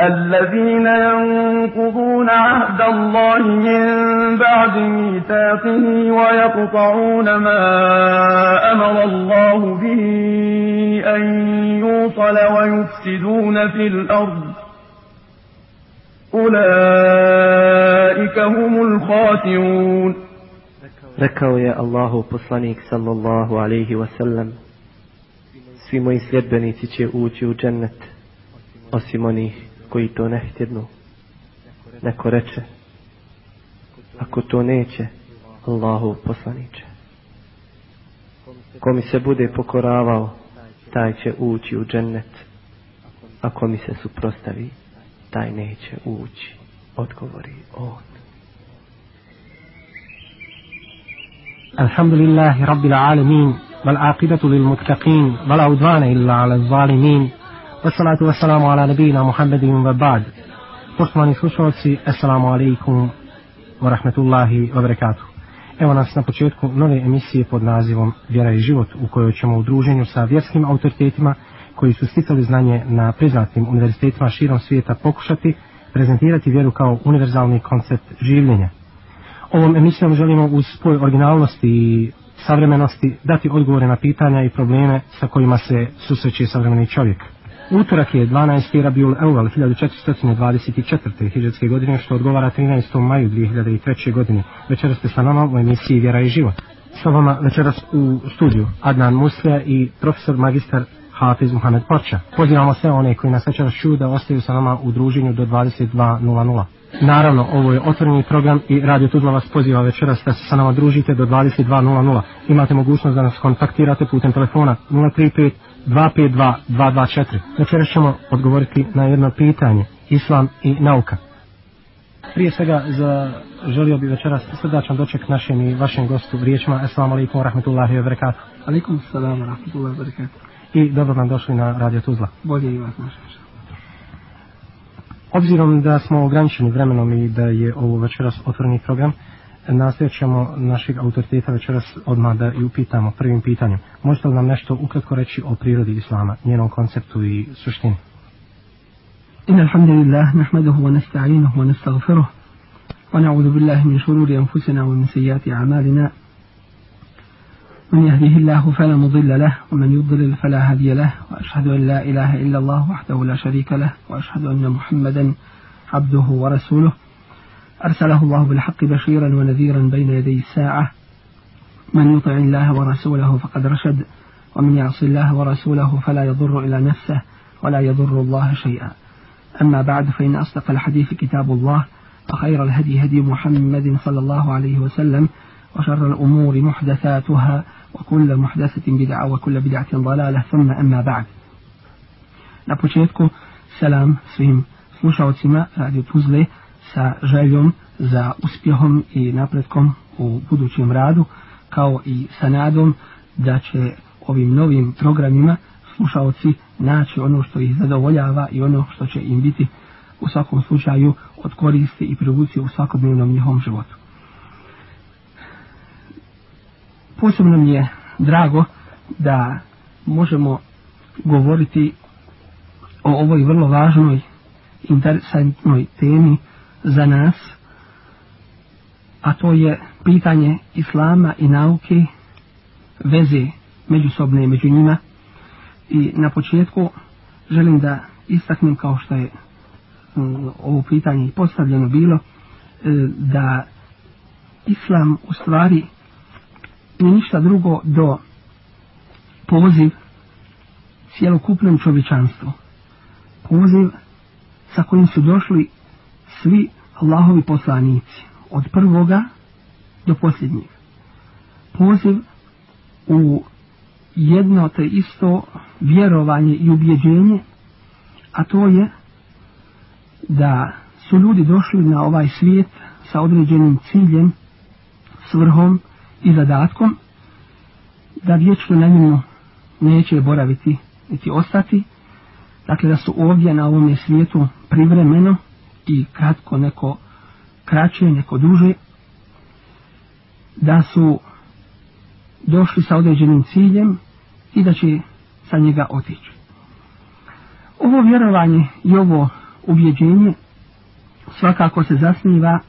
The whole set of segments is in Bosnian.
الذين ينقضون عهد الله من بعد ميثاقه ويقطعون ما أمر الله به أن يوصل ويفسدون في الأرض. أولئك هم الخاسرون. ذكروا يا الله بصنيك صلى الله عليه وسلم سيمو يسلبني تيشي أوتي وجنة أسيموني koji to ne htjednu. Neko reče, ako to neće, Allahu poslaniće. Ko mi se bude pokoravao, taj će ući u džennet. Ako mi se suprostavi, taj neće ući. Odgovori on. الحمد لله رب العالمين والعاقبة للمتقين ولا عدوان إلا على الظالمين Wassalatu wassalamu ala nabijina Muhammedin wa ba'd. Poštovani slušalci, assalamu alaikum wa rahmetullahi wa barakatuh. Evo nas na početku nove emisije pod nazivom Vjera i život u kojoj ćemo u druženju sa vjerskim autoritetima koji su sticali znanje na priznatim univerzitetima širom svijeta pokušati prezentirati vjeru kao univerzalni koncept življenja. Ovom emisijom želimo uz spoj originalnosti i savremenosti dati odgovore na pitanja i probleme sa kojima se susreće savremeni čovjek. Utorak je 12. Rabiul Euval 1424. hiđarske godine što odgovara 13. maju 2003. godine. Večeras ste sa nama u emisiji Vjera i život. Sa vama večeras u studiju Adnan Muslija i profesor magistar Hafiz Muhammed Porča. Pozivamo sve one koji nas večeras čuju da ostaju sa nama u druženju do 22.00. Naravno, ovo je otvoreni program i Radio Tuzla vas poziva večeras da se sa nama družite do 22.00. Imate mogućnost da nas kontaktirate putem telefona 035 252-224. Večera ćemo odgovoriti na jedno pitanje, islam i nauka. Prije svega za, želio bi večeras srdačan doček našem i vašem gostu riječima. Assalamu alaikum wa rahmatullahi wa barakatuh. Alaikum salam wa rahmatullahi wa barakatuh. I dobro nam došli na Radio Tuzla. Bolje i vas naša. Obzirom da smo ograničeni vremenom i da je ovo večeras otvoreni program, nastavit ćemo našeg autoriteta večeras odmah da i upitamo prvim pitanjem. Možete li nam nešto ukratko reći o prirodi Islama, njenom konceptu i suštini? إن الحمد لله نحمده ونستعينه ونستغفره ونعوذ بالله من شرور أنفسنا ومن سيئات أعمالنا من يهده الله فلا مضل له ومن يضلل فلا هادي له وأشهد أن لا إله إلا الله وحده لا شريك له وأشهد أن محمدا عبده ورسوله أرسله الله بالحق بشيرا ونذيرا بين يدي الساعة. من يطع الله ورسوله فقد رشد ومن يعص الله ورسوله فلا يضر إلى نفسه ولا يضر الله شيئا. أما بعد فإن أصدق الحديث كتاب الله وخير الهدي هدي محمد صلى الله عليه وسلم وشر الأمور محدثاتها وكل محدثة بدعة وكل بدعة ضلالة. ثم أما بعد. Na početku, selam svim slušalcima Radio Tuzle sa željom za uspjehom i napretkom u budućem radu, kao i sa nadom da će ovim novim programima slušalci naći ono što ih zadovoljava i ono što će im biti u svakom slučaju od koristi i privuci u svakodnevnom njihovom životu. Posebno mi je drago da možemo govoriti o ovoj vrlo važnoj interesantnoj temi za nas, a to je pitanje islama i nauke, veze međusobne među njima. I na početku želim da istaknem kao što je um, ovo pitanje postavljeno bilo, e, da islam u stvari nije ništa drugo do poziv cijelokupnom čovječanstvu. Poziv sa kojim su došli svi Allahovi poslanici od prvoga do posljednjeg. Poziv u jedno te isto vjerovanje i ubjeđenje a to je da su ljudi došli na ovaj svijet sa određenim ciljem svrhom i zadatkom da vječno na njemu neće boraviti niti ostati. Dakle da su ovdje na ovom svijetu privremeno i kratko neko kraće, neko duže da su došli sa određenim ciljem i da će sa njega otići. Ovo vjerovanje i ovo ubjeđenje svakako se zasniva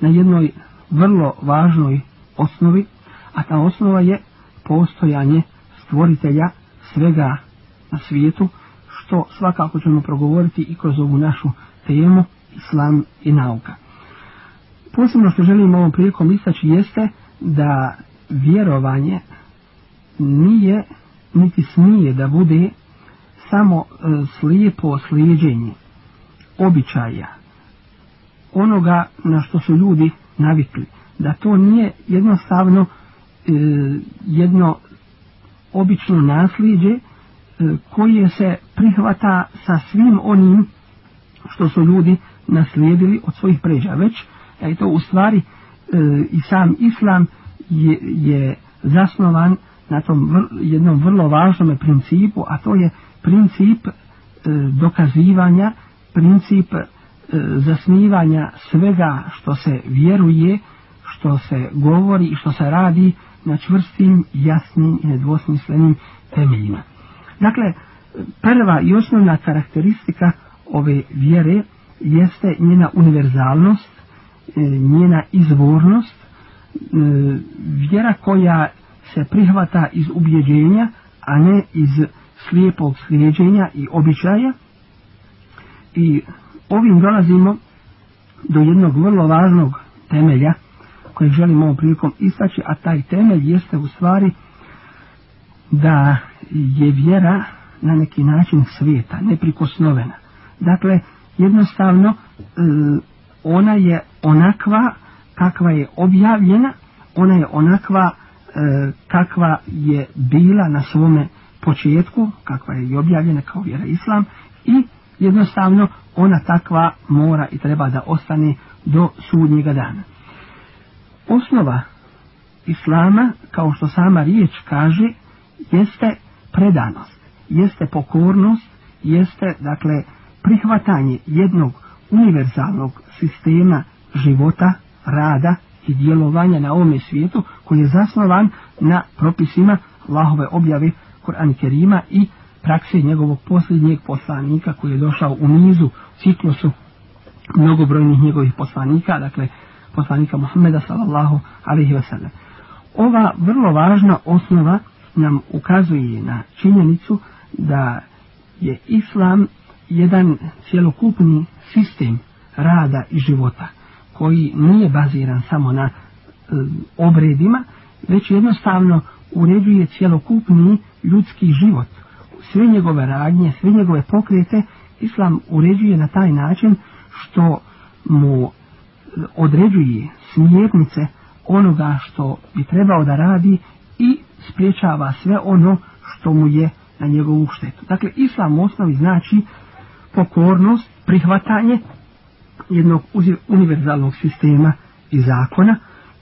na jednoj vrlo važnoj osnovi, a ta osnova je postojanje stvoritelja svega na svijetu, što svakako ćemo progovoriti i kroz ovu našu temu Islam i nauka. Posebno što želim ovom prilikom istaći jeste da vjerovanje nije niti smije da bude samo e, slijepo slijedjenje običaja onoga na što su ljudi navikli da to nije jednostavno e, jedno obično nasljeđe e, koje se prihvata sa svim onim što su ljudi naslijedili od svojih pređa već da je to u stvari e, i sam islam je, je zasnovan na tom vr, jednom vrlo važnom principu a to je princip e, dokazivanja princip e, zasnivanja svega što se vjeruje što se govori i što se radi na čvrstim, jasnim i nedvosmislenim temeljima. Dakle, prva i osnovna karakteristika ove vjere jeste njena univerzalnost, e, njena izvornost, e, vjera koja se prihvata iz ubjeđenja, a ne iz slijepog slijeđenja i običaja. I ovim dolazimo do jednog vrlo važnog temelja kojeg želim ovom prilikom istaći, a taj temelj jeste u stvari da je vjera na neki način svijeta, neprikosnovena. Dakle, jednostavno e, ona je onakva kakva je objavljena, ona je onakva e, kakva je bila na svome početku, kakva je i objavljena kao vjera islam i jednostavno ona takva mora i treba da ostane do sudnjega dana. Osnova islama, kao što sama riječ kaže, jeste predanost, jeste pokornost, jeste, dakle, prihvatanje jednog univerzalnog sistema života, rada i djelovanja na ovome svijetu koji je zasnovan na propisima Allahove objave Kur'an Kerima i praksi njegovog posljednjeg poslanika koji je došao u nizu ciklusu mnogobrojnih njegovih poslanika, dakle poslanika Muhammeda sallallahu alaihi wasallam. Ova vrlo važna osnova nam ukazuje na činjenicu da je islam jedan cjelokupni sistem rada i života koji nije baziran samo na e, obredima, već jednostavno uređuje cjelokupni ljudski život. Sve njegove radnje, sve njegove pokrete, islam uređuje na taj način što mu eh, određuje smjernice onoga što bi trebao da radi i spriječava sve ono što mu je na njegovu štetu. Dakle, islam u osnovi znači pokornost, prihvatanje jednog univerzalnog sistema i zakona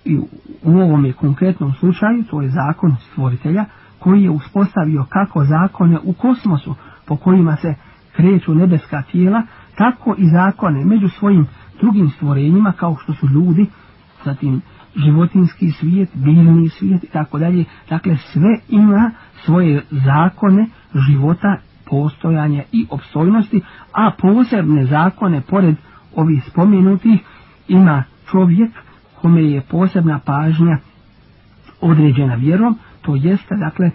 i u ovom je konkretnom slučaju to je zakon stvoritelja koji je uspostavio kako zakone u kosmosu po kojima se kreću nebeska tijela, tako i zakone među svojim drugim stvorenjima kao što su ljudi, zatim životinski svijet, biljni svijet i tako dalje. Dakle, sve ima svoje zakone života, postojanja i opstojnosti, a posebne zakone, pored ovih spomenutih, ima čovjek kome je posebna pažnja određena vjerom, to jeste, dakle, e,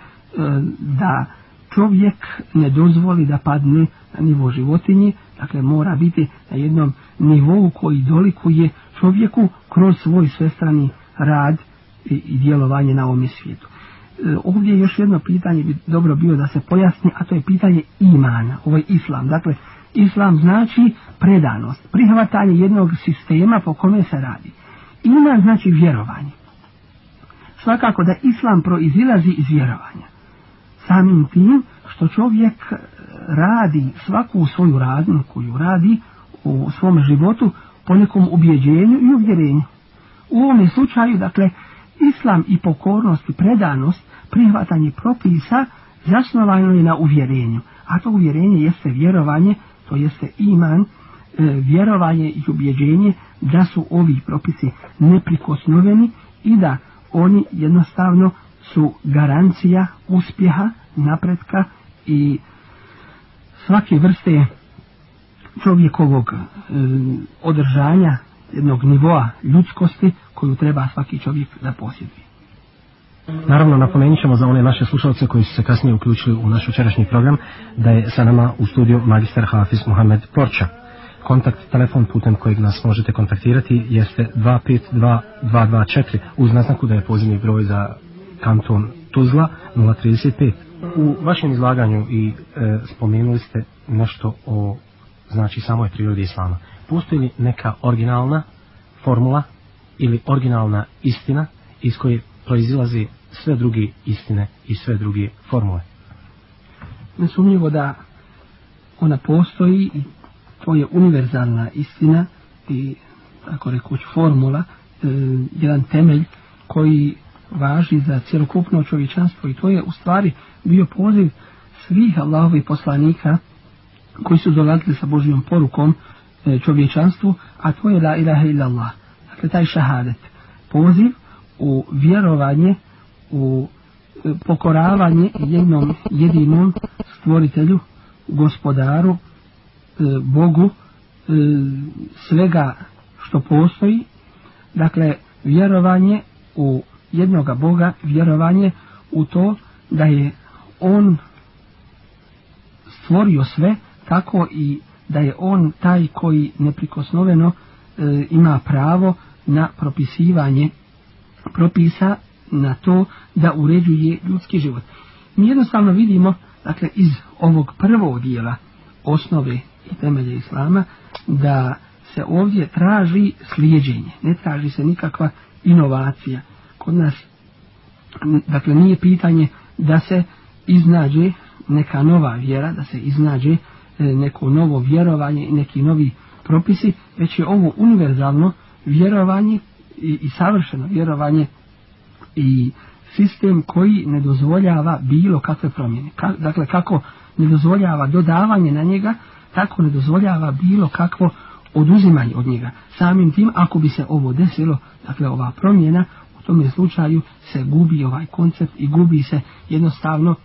da čovjek ne dozvoli da padne na nivo životinje, dakle mora biti na jednom nivou koji dolikuje čovjeku kroz svoj svestrani rad i, i djelovanje na ovom svijetu. E, ovdje je još jedno pitanje bi dobro bilo da se pojasni, a to je pitanje imana, ovaj islam. Dakle, islam znači predanost, prihvatanje jednog sistema po kome se radi. Iman znači vjerovanje. Svakako da islam proizilazi iz vjerovanja. Samim tim što čovjek e, radi svaku svoju radnju koju radi u svom životu po nekom ubjeđenju i uvjerenju. U ovom slučaju, dakle, islam i pokornost i predanost, prihvatanje propisa, zasnovano je na uvjerenju. A to uvjerenje jeste vjerovanje, to jeste iman, e, vjerovanje i ubjeđenje da su ovi propisi neprikosnoveni i da oni jednostavno su garancija uspjeha, napretka i svake vrste čovjekovog e, održanja jednog nivoa ljudskosti koju treba svaki čovjek da posjeduje. Naravno, napomenut ćemo za one naše slušalce koji su se kasnije uključili u naš večerašnji program, da je sa nama u studiju magister Hafiz Mohamed Porča. Kontakt, telefon putem kojeg nas možete kontaktirati jeste 252-224 uz naznaku da je pozivni broj za kanton Tuzla 035. U vašem izlaganju i e, spomenuli ste nešto o znači samoj prirodi islama. Postoji li neka originalna formula ili originalna istina iz koje proizilazi sve druge istine i sve druge formule? Nesumnjivo da ona postoji i to je univerzalna istina i tako rekuć formula, e, jedan temelj koji važi za cjelokupno čovječanstvo i to je u stvari bio poziv svih Allahovih poslanika koji su dolazili sa Božijom porukom E, čovječanstvu, a to je la ilaha illallah. Dakle, taj šahadet. Poziv u vjerovanje, u e, pokoravanje jednom jedinom stvoritelju, gospodaru, e, Bogu, svega što postoji. Dakle, vjerovanje u jednoga Boga, vjerovanje u to da je On stvorio sve, tako i da je on taj koji neprikosnoveno e, ima pravo na propisivanje propisa na to da uređuje ljudski život. Mi jednostavno vidimo, dakle, iz ovog prvog dijela osnove i temelje Islama, da se ovdje traži slijedženje, ne traži se nikakva inovacija. Kod nas, dakle, nije pitanje da se iznađe neka nova vjera, da se iznađe E, neko novo vjerovanje i neki novi propisi, već je ovo univerzalno vjerovanje i, i savršeno vjerovanje i sistem koji ne dozvoljava bilo kakve promjene. Ka, dakle, kako ne dozvoljava dodavanje na njega, tako ne dozvoljava bilo kakvo oduzimanje od njega. Samim tim, ako bi se ovo desilo, dakle, ova promjena, u tom slučaju se gubi ovaj koncept i gubi se jednostavno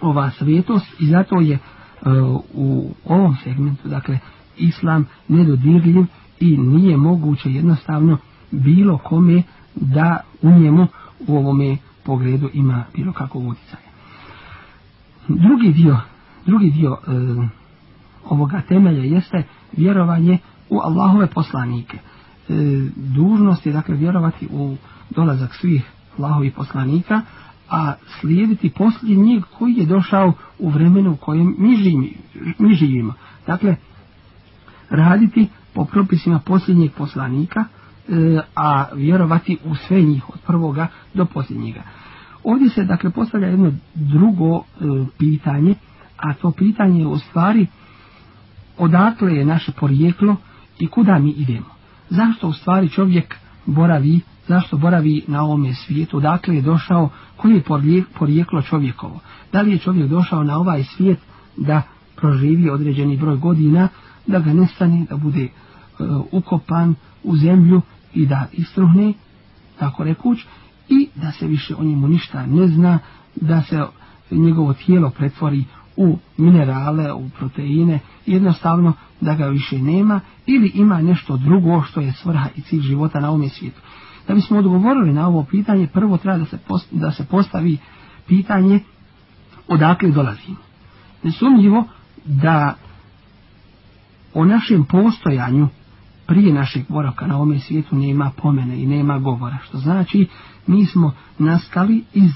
ova svetost i zato je E, u ovom segmentu, dakle, islam nedodirljiv i nije moguće jednostavno bilo kome da u njemu u ovome pogledu ima bilo kako utjecaje. Drugi dio, drugi dio e, ovoga temelja jeste vjerovanje u Allahove poslanike. E, dužnost je dakle vjerovati u dolazak svih Allahovih poslanika, a slijediti posljednjeg koji je došao u vremenu u kojem mi živimo. Mi živimo. Dakle, raditi po propisima posljednjeg poslanika, e, a vjerovati u sve njih od prvoga do posljednjega. Ovdje se dakle postavlja jedno drugo e, pitanje, a to pitanje je u stvari odakle je naše porijeklo i kuda mi idemo. Zašto u stvari čovjek boravi zašto boravi na ovome svijetu, dakle je došao, koji je porijeklo čovjekovo. Da li je čovjek došao na ovaj svijet da proživi određeni broj godina, da ga nestane, da bude e, ukopan u zemlju i da istruhne, tako rekuć, i da se više o njemu ništa ne zna, da se njegovo tijelo pretvori u minerale, u proteine, jednostavno da ga više nema, ili ima nešto drugo što je svrha i cilj života na ovom svijetu. Da bismo odgovorili na ovo pitanje, prvo treba da se, da se postavi pitanje odakle dolazimo. Nesumnjivo da o našem postojanju prije našeg boravka na ovome svijetu nema pomene i nema govora. Što znači mi smo nastali iz,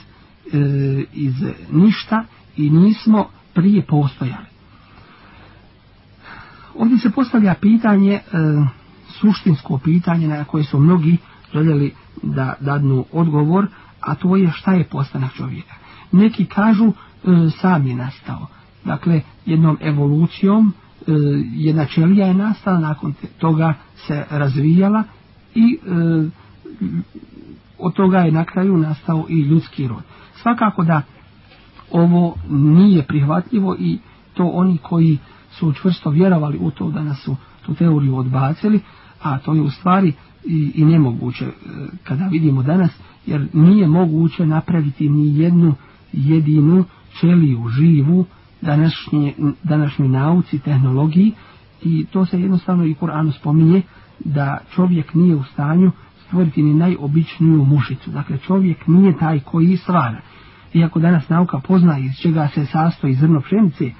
e, iz ništa i nismo prije postojali. Ovdje se postavlja pitanje, e, suštinsko pitanje na koje su mnogi željeli da dadnu odgovor, a to je šta je postanak čovjeka. Neki kažu e, sam je nastao. Dakle, jednom evolucijom e, jedna čelija je nastala, nakon toga se razvijala i e, od toga je na kraju nastao i ljudski rod. Svakako da ovo nije prihvatljivo i to oni koji su čvrsto vjerovali u to da nas su tu teoriju odbacili, a to je u stvari i, i nemoguće e, kada vidimo danas, jer nije moguće napraviti ni jednu jedinu čeliju živu današnje, današnjoj nauci, tehnologiji i to se jednostavno i Kur'anu spominje da čovjek nije u stanju stvoriti ni najobičniju mušicu. Dakle, čovjek nije taj koji stvara. Iako danas nauka pozna iz čega se sastoji zrno pšenice,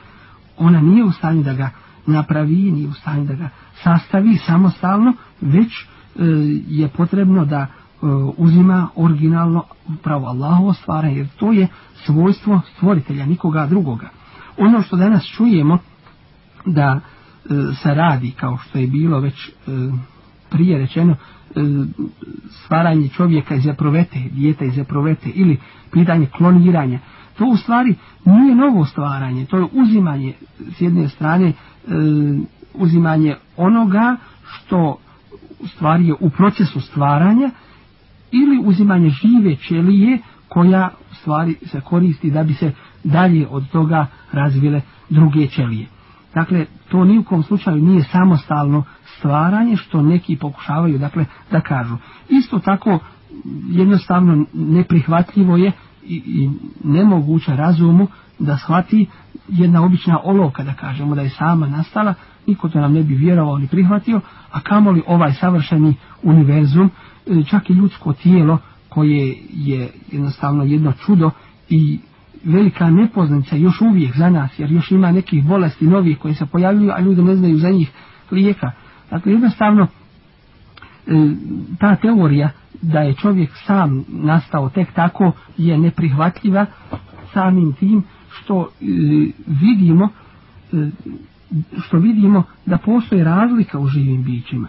ona nije u stanju da ga napravi, nije u stanju da ga sastavi samostalno, već E, je potrebno da e, uzima originalno pravo Allahovo stvaranje, jer to je svojstvo stvoritelja, nikoga drugoga. Ono što danas čujemo da e, se radi, kao što je bilo već prije rečeno, stvaranje čovjeka iz eprovete, dijeta iz eprovete ili pitanje kloniranja, to u stvari nije novo stvaranje, to je uzimanje s jedne strane, uzimanje onoga što u stvari je u procesu stvaranja ili uzimanje žive ćelije koja u stvari se koristi da bi se dalje od toga razvile druge ćelije. Dakle, to ni u kom slučaju nije samostalno stvaranje što neki pokušavaju dakle, da kažu. Isto tako jednostavno neprihvatljivo je i, i nemoguće razumu da shvati jedna obična olovka da kažemo da je sama nastala, niko to nam ne bi vjerovao ni prihvatio, a kamoli ovaj savršeni univerzum, e, čak i ljudsko tijelo koje je jednostavno jedno čudo i velika nepoznanica još uvijek za nas, jer još ima nekih bolesti novih koje se pojavljuju, a ljudi ne znaju za njih lijeka. Dakle, jednostavno, e, ta teorija da je čovjek sam nastao tek tako je neprihvatljiva samim tim što e, vidimo što vidimo da postoji razlika u živim bićima.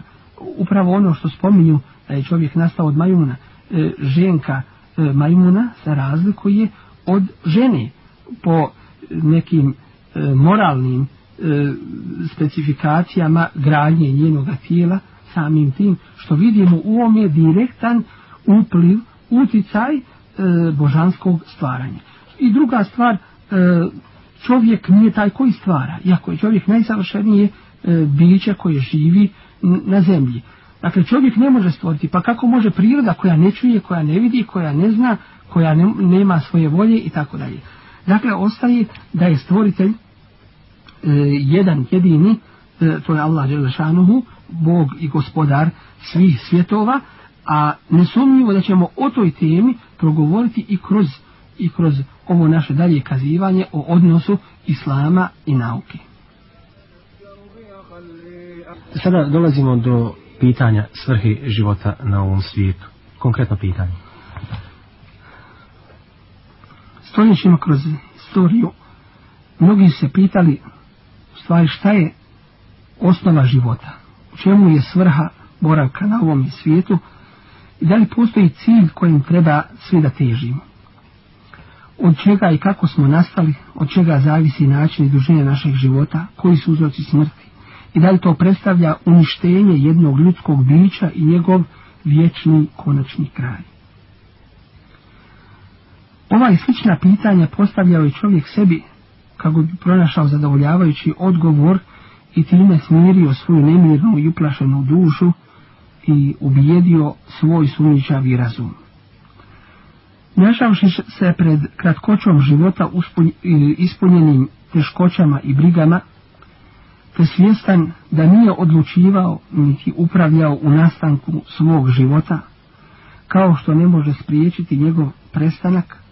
Upravo ono što spominju da je čovjek nastao od majmuna, e, ženka e, majmuna se razlikuje od žene po nekim e, moralnim specifikacijama gradnje njenog tijela samim tim što vidimo u ovom je direktan upliv, uticaj e, božanskog stvaranja. I druga stvar, e, čovjek nije taj koji stvara, iako je čovjek najsavršenije e, biće koje živi na zemlji. Dakle, čovjek ne može stvoriti, pa kako može priroda koja ne čuje, koja ne vidi, koja ne zna, koja ne, nema svoje volje i tako dalje. Dakle, ostaje da je stvoritelj e, jedan jedini, e, to je Allah Đelešanuhu, Bog i gospodar svih svjetova, a nesumnjivo da ćemo o toj temi progovoriti i kroz, i kroz ovo naše dalje kazivanje o odnosu Islama i nauke. Sada dolazimo do pitanja svrhe života na ovom svijetu. Konkretno pitanje. Stoljećima kroz istoriju mnogi se pitali u stvari šta je osnova života čemu je svrha boravka na ovom svijetu i da li postoji cilj kojim treba svi da težimo. Od čega i kako smo nastali, od čega zavisi način i dužine našeg života, koji su uzroci smrti i da li to predstavlja uništenje jednog ljudskog bića i njegov vječni konačni kraj. Ova i slična pitanja postavljao je čovjek sebi kako bi pronašao zadovoljavajući odgovor i time smirio svoju nemirnu i uplašenu dušu i ubijedio svoj sumničavi razum. Našavši se pred kratkoćom života ispunjenim teškoćama i brigama, te svjestan da nije odlučivao niti upravljao u nastanku svog života, kao što ne može spriječiti njegov prestanak,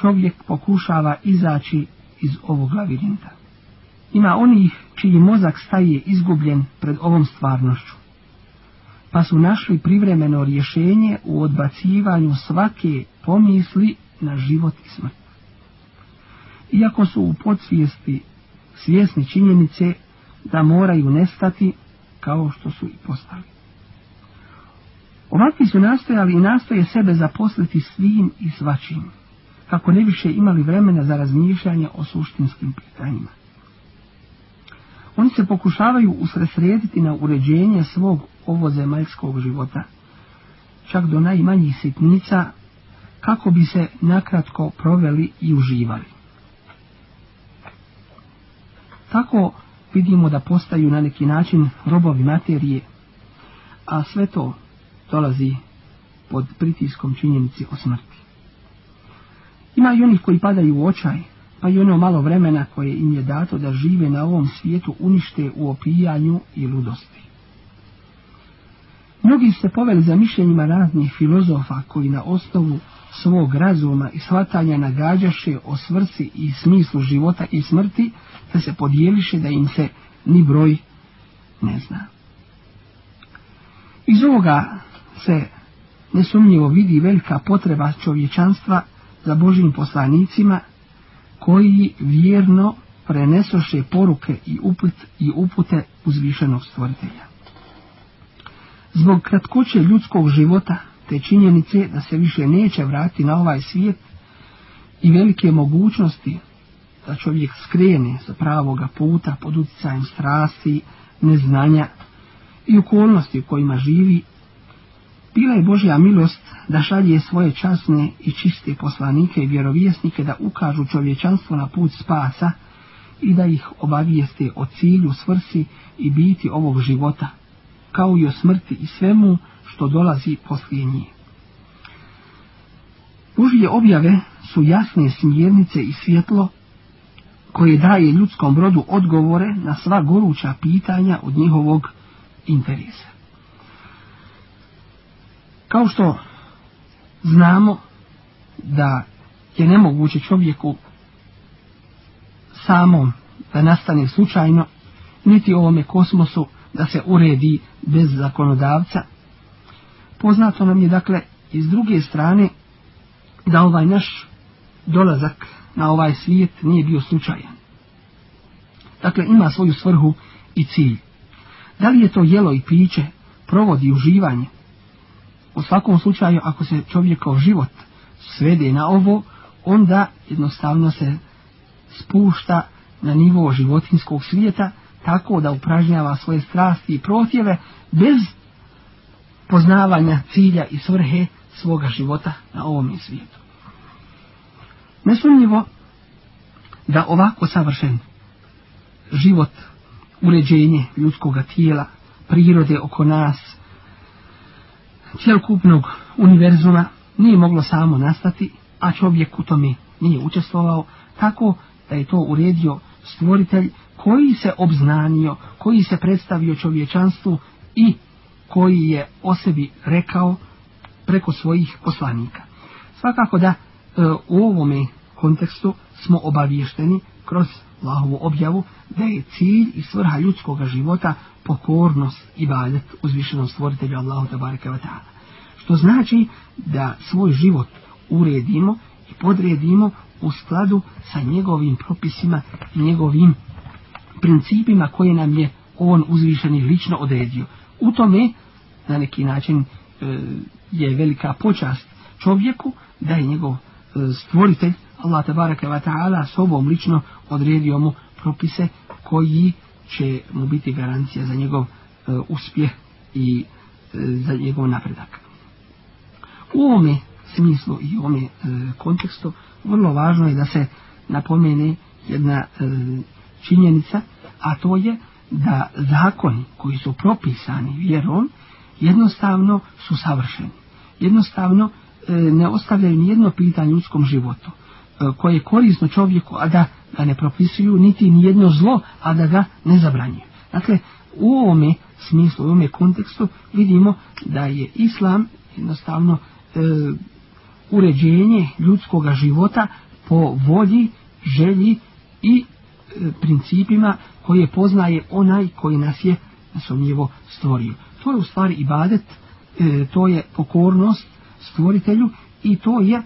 čovjek pokušava izaći iz ovog lavirinta. Ima onih čiji mozak staje izgubljen pred ovom stvarnošću. Pa su našli privremeno rješenje u odbacivanju svake pomisli na život i smrt. Iako su u podsvijesti svjesni činjenice da moraju nestati kao što su i postali. Ovakvi su nastojali i nastoje sebe zaposliti svim i svačim, kako ne više imali vremena za razmišljanje o suštinskim pitanjima. Oni se pokušavaju usresrediti na uređenje svog ovozemaljskog života, čak do najmanjih sitnica, kako bi se nakratko proveli i uživali. Tako vidimo da postaju na neki način robovi materije, a sve to dolazi pod pritiskom činjenici o smrti. Ima i onih koji padaju u očaj, pa i ono malo vremena koje im je dato da žive na ovom svijetu unište u opijanju i ludosti. Mnogi se poveli za mišljenjima raznih filozofa koji na osnovu svog razuma i shvatanja nagađaše o svrsi i smislu života i smrti, da se podijeliše da im se ni broj ne zna. Iz ovoga se nesumnjivo vidi velika potreba čovječanstva za Božim poslanicima koji vjerno prenesoše poruke i, uput, i upute uzvišenog stvoritelja. Zbog kratkoće ljudskog života te činjenice da se više neće vratiti na ovaj svijet i velike mogućnosti da čovjek skrene sa pravoga puta pod utjecajem strasti, neznanja i okolnosti u kojima živi, bila je Božja milost da šalje svoje časne i čiste poslanike i vjerovjesnike da ukažu čovječanstvo na put spasa i da ih obavijeste o cilju, svrsi i biti ovog života, kao i o smrti i svemu što dolazi poslije nje. Božije objave su jasne smjernice i svjetlo koje daje ljudskom brodu odgovore na sva goruća pitanja od njihovog interesa. Kao što znamo da je nemoguće čovjeku samom da nastane slučajno, niti ovome kosmosu da se uredi bez zakonodavca, poznato nam je dakle iz druge strane da ovaj naš dolazak na ovaj svijet nije bio slučajan. Dakle, ima svoju svrhu i cilj. Da li je to jelo i piće, provodi uživanje? U svakom slučaju, ako se čovjekov život svede na ovo, onda jednostavno se spušta na nivo životinskog svijeta, tako da upražnjava svoje strasti i protjeve bez poznavanja cilja i svrhe svoga života na ovom svijetu. Nesumnjivo da ovako savršen život, uređenje ljudskog tijela, prirode oko nas, cijelokupnog univerzuma nije moglo samo nastati, a čovjek u tome nije učestvovao, tako da je to uredio stvoritelj koji se obznanio, koji se predstavio čovječanstvu i koji je o sebi rekao preko svojih poslanika. Svakako da E, u ovome kontekstu smo obaviješteni kroz Allahovu objavu da je cilj i svrha ljudskog života pokornost i badet uzvišenom stvoritelju Allahu tabaraka wa ta'ala. Što znači da svoj život uredimo i podredimo u skladu sa njegovim propisima i njegovim principima koje nam je on uzvišeni lično odredio. U tome na neki način e, je velika počast čovjeku da je njegov e, stvoritelj Allah tabaraka wa ta'ala sobom lično odredio mu propise koji će mu biti garancija za njegov e, uspjeh i e, za njegov napredak. U ovome smislu i u ovome kontekstu vrlo važno je da se napomene jedna e, činjenica, a to je da zakoni koji su propisani vjerom jednostavno su savršeni. Jednostavno e, ne ostavljaju nijedno pitanje ljudskom životu e, koje je korisno čovjeku, a da ga ne propisuju, niti ni jedno zlo, a da ga ne zabranjuju. Dakle, u ovome smislu, u ovome kontekstu vidimo da je islam jednostavno e, uređenje ljudskog života po volji, želji i e, principima koje poznaje onaj koji nas je nasumnjivo stvorio. To je u stvari ibadet, e, to je pokornost, stvoritelju i to je e,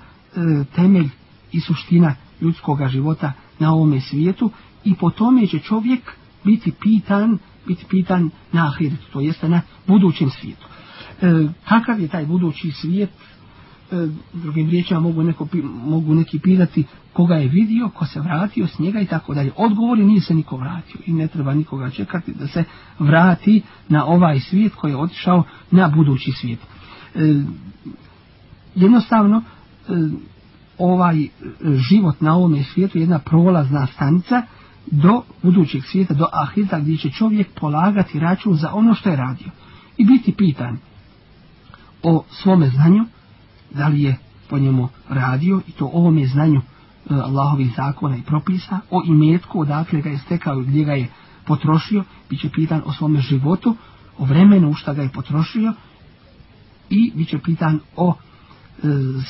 temelj i suština ljudskog života na ovome svijetu i po tome će čovjek biti pitan, biti pitan na ahiretu, to jeste na budućem svijetu. E, kakav je taj budući svijet, E, drugim riječima mogu, neko, mogu neki pitati koga je vidio, ko se vratio s njega i tako dalje. Odgovori nije se niko vratio i ne treba nikoga čekati da se vrati na ovaj svijet koji je otišao na budući svijet. E, jednostavno, e, ovaj život na ovome svijetu je jedna prolazna stanica do budućeg svijeta, do ahirta gdje će čovjek polagati račun za ono što je radio i biti pitan o svome znanju, da li je po njemu radio i to ovome znanju e, Allahovih zakona i propisa, o imetku, odakle ga je stekao i gdje ga je potrošio, bit će pitan o svome životu, o vremenu u šta ga je potrošio i bit će pitan o e,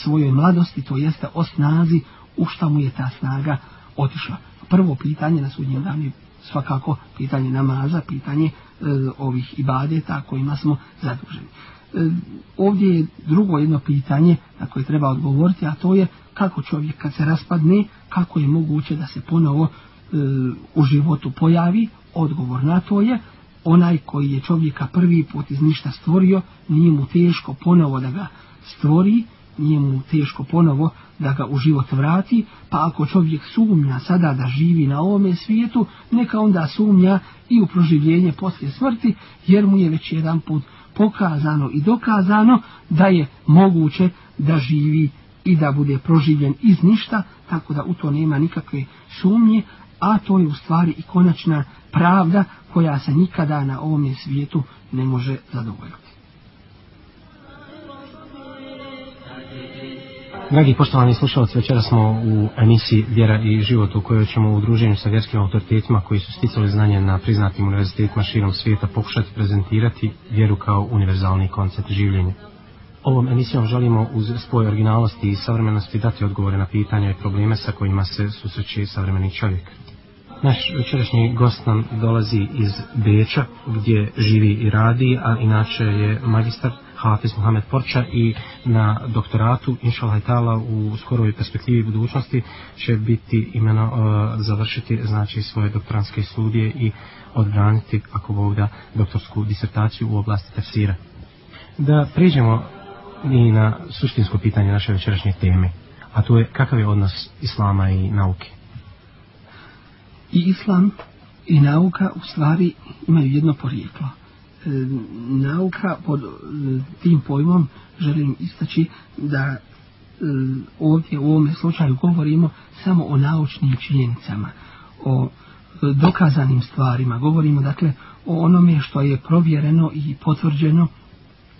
svojoj mladosti, to jeste o snazi u šta mu je ta snaga otišla. Prvo pitanje na sudnjem danu je svakako pitanje namaza, pitanje e, ovih ibadeta kojima smo zaduženi. E, ovdje je drugo jedno pitanje na koje treba odgovoriti, a to je kako čovjek kad se raspadne, kako je moguće da se ponovo e, u životu pojavi, odgovor na to je onaj koji je čovjeka prvi put iz ništa stvorio, nije mu teško ponovo da ga stvori, nije mu teško ponovo da ga u život vrati, pa ako čovjek sumnja sada da živi na ovome svijetu, neka onda sumnja i u proživljenje poslije smrti, jer mu je već jedan put pokazano i dokazano da je moguće da živi i da bude proživljen iz ništa, tako da u to nema nikakve sumnje, a to je u stvari i konačna pravda koja se nikada na ovome svijetu ne može zadovoljiti. Dragi poštovani slušalci, večera smo u emisiji Vjera i život u kojoj ćemo u druženju sa vjerskim autoritetima koji su sticali znanje na priznatim univerzitetima širom svijeta pokušati prezentirati vjeru kao univerzalni koncept življenja. Ovom emisijom želimo uz spoj originalnosti i savremenosti dati odgovore na pitanja i probleme sa kojima se susreće savremeni čovjek. Naš večerašnji gost nam dolazi iz Beča gdje živi i radi, a inače je magistar Hafiz Mohamed Porča i na doktoratu inshallah tala, u skoroj perspektivi budućnosti će biti imeno e, završiti znači svoje doktoranske studije i odbraniti ako Bog da doktorsku disertaciju u oblasti tefsira. Da priđemo i na suštinsko pitanje naše večerašnje teme, a to je kakav je odnos islama i nauke. I islam i nauka u stvari imaju jedno porijeklo. E, nauka pod e, tim pojmom želim istaći da e, ovdje u ovome slučaju govorimo samo o naučnim činjenicama, o e, dokazanim stvarima, govorimo dakle o onome što je provjereno i potvrđeno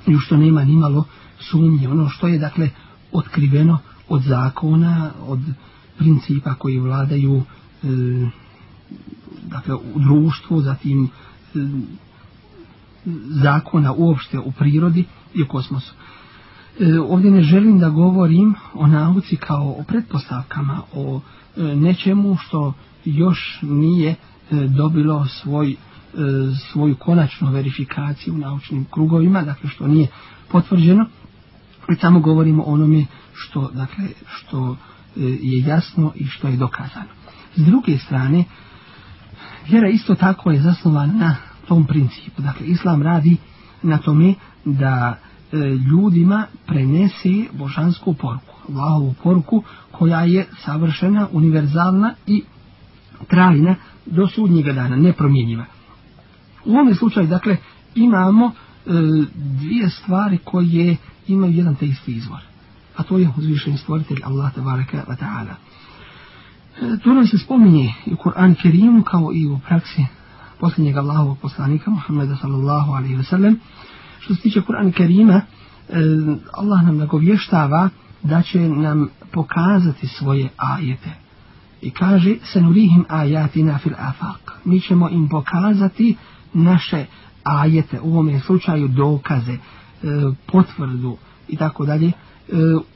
i što nema nimalo sumnje, ono što je dakle otkriveno od zakona, od principa koji vladaju e, dakle u društvu, zatim e, zakona uopšte u prirodi i u kosmosu. E, ovdje ne želim da govorim o nauci kao o pretpostavkama, o e, nečemu što još nije e, dobilo svoj, e, svoju konačnu verifikaciju u naučnim krugovima, dakle što nije potvrđeno, i samo govorimo o onome što, dakle, što e, je jasno i što je dokazano. S druge strane, vjera isto tako je zasnovana na tom principu. Dakle, islam radi na tome da e, ljudima prenese božansku poruku, Allahovu poruku koja je savršena, univerzalna i trajna do sudnjega dana, nepromjenjiva. U ovom slučaju, dakle, imamo e, dvije stvari koje imaju jedan te isti izvor. A to je uzvišeni stvoritelj Allah tabaraka wa ta'ala. E, to nam se spominje i u Kur'an Kerimu kao i u praksi posljednjeg Allahovog poslanika Muhammeda sallallahu alaihi ve sellem Što se tiče Kur'ana Kerima, e, Allah nam nagovještava da će nam pokazati svoje ajete. I kaže, sanurihim ajatina fil afak. Mi ćemo im pokazati naše ajete, u ovom slučaju dokaze, e, potvrdu i tako dalje, e,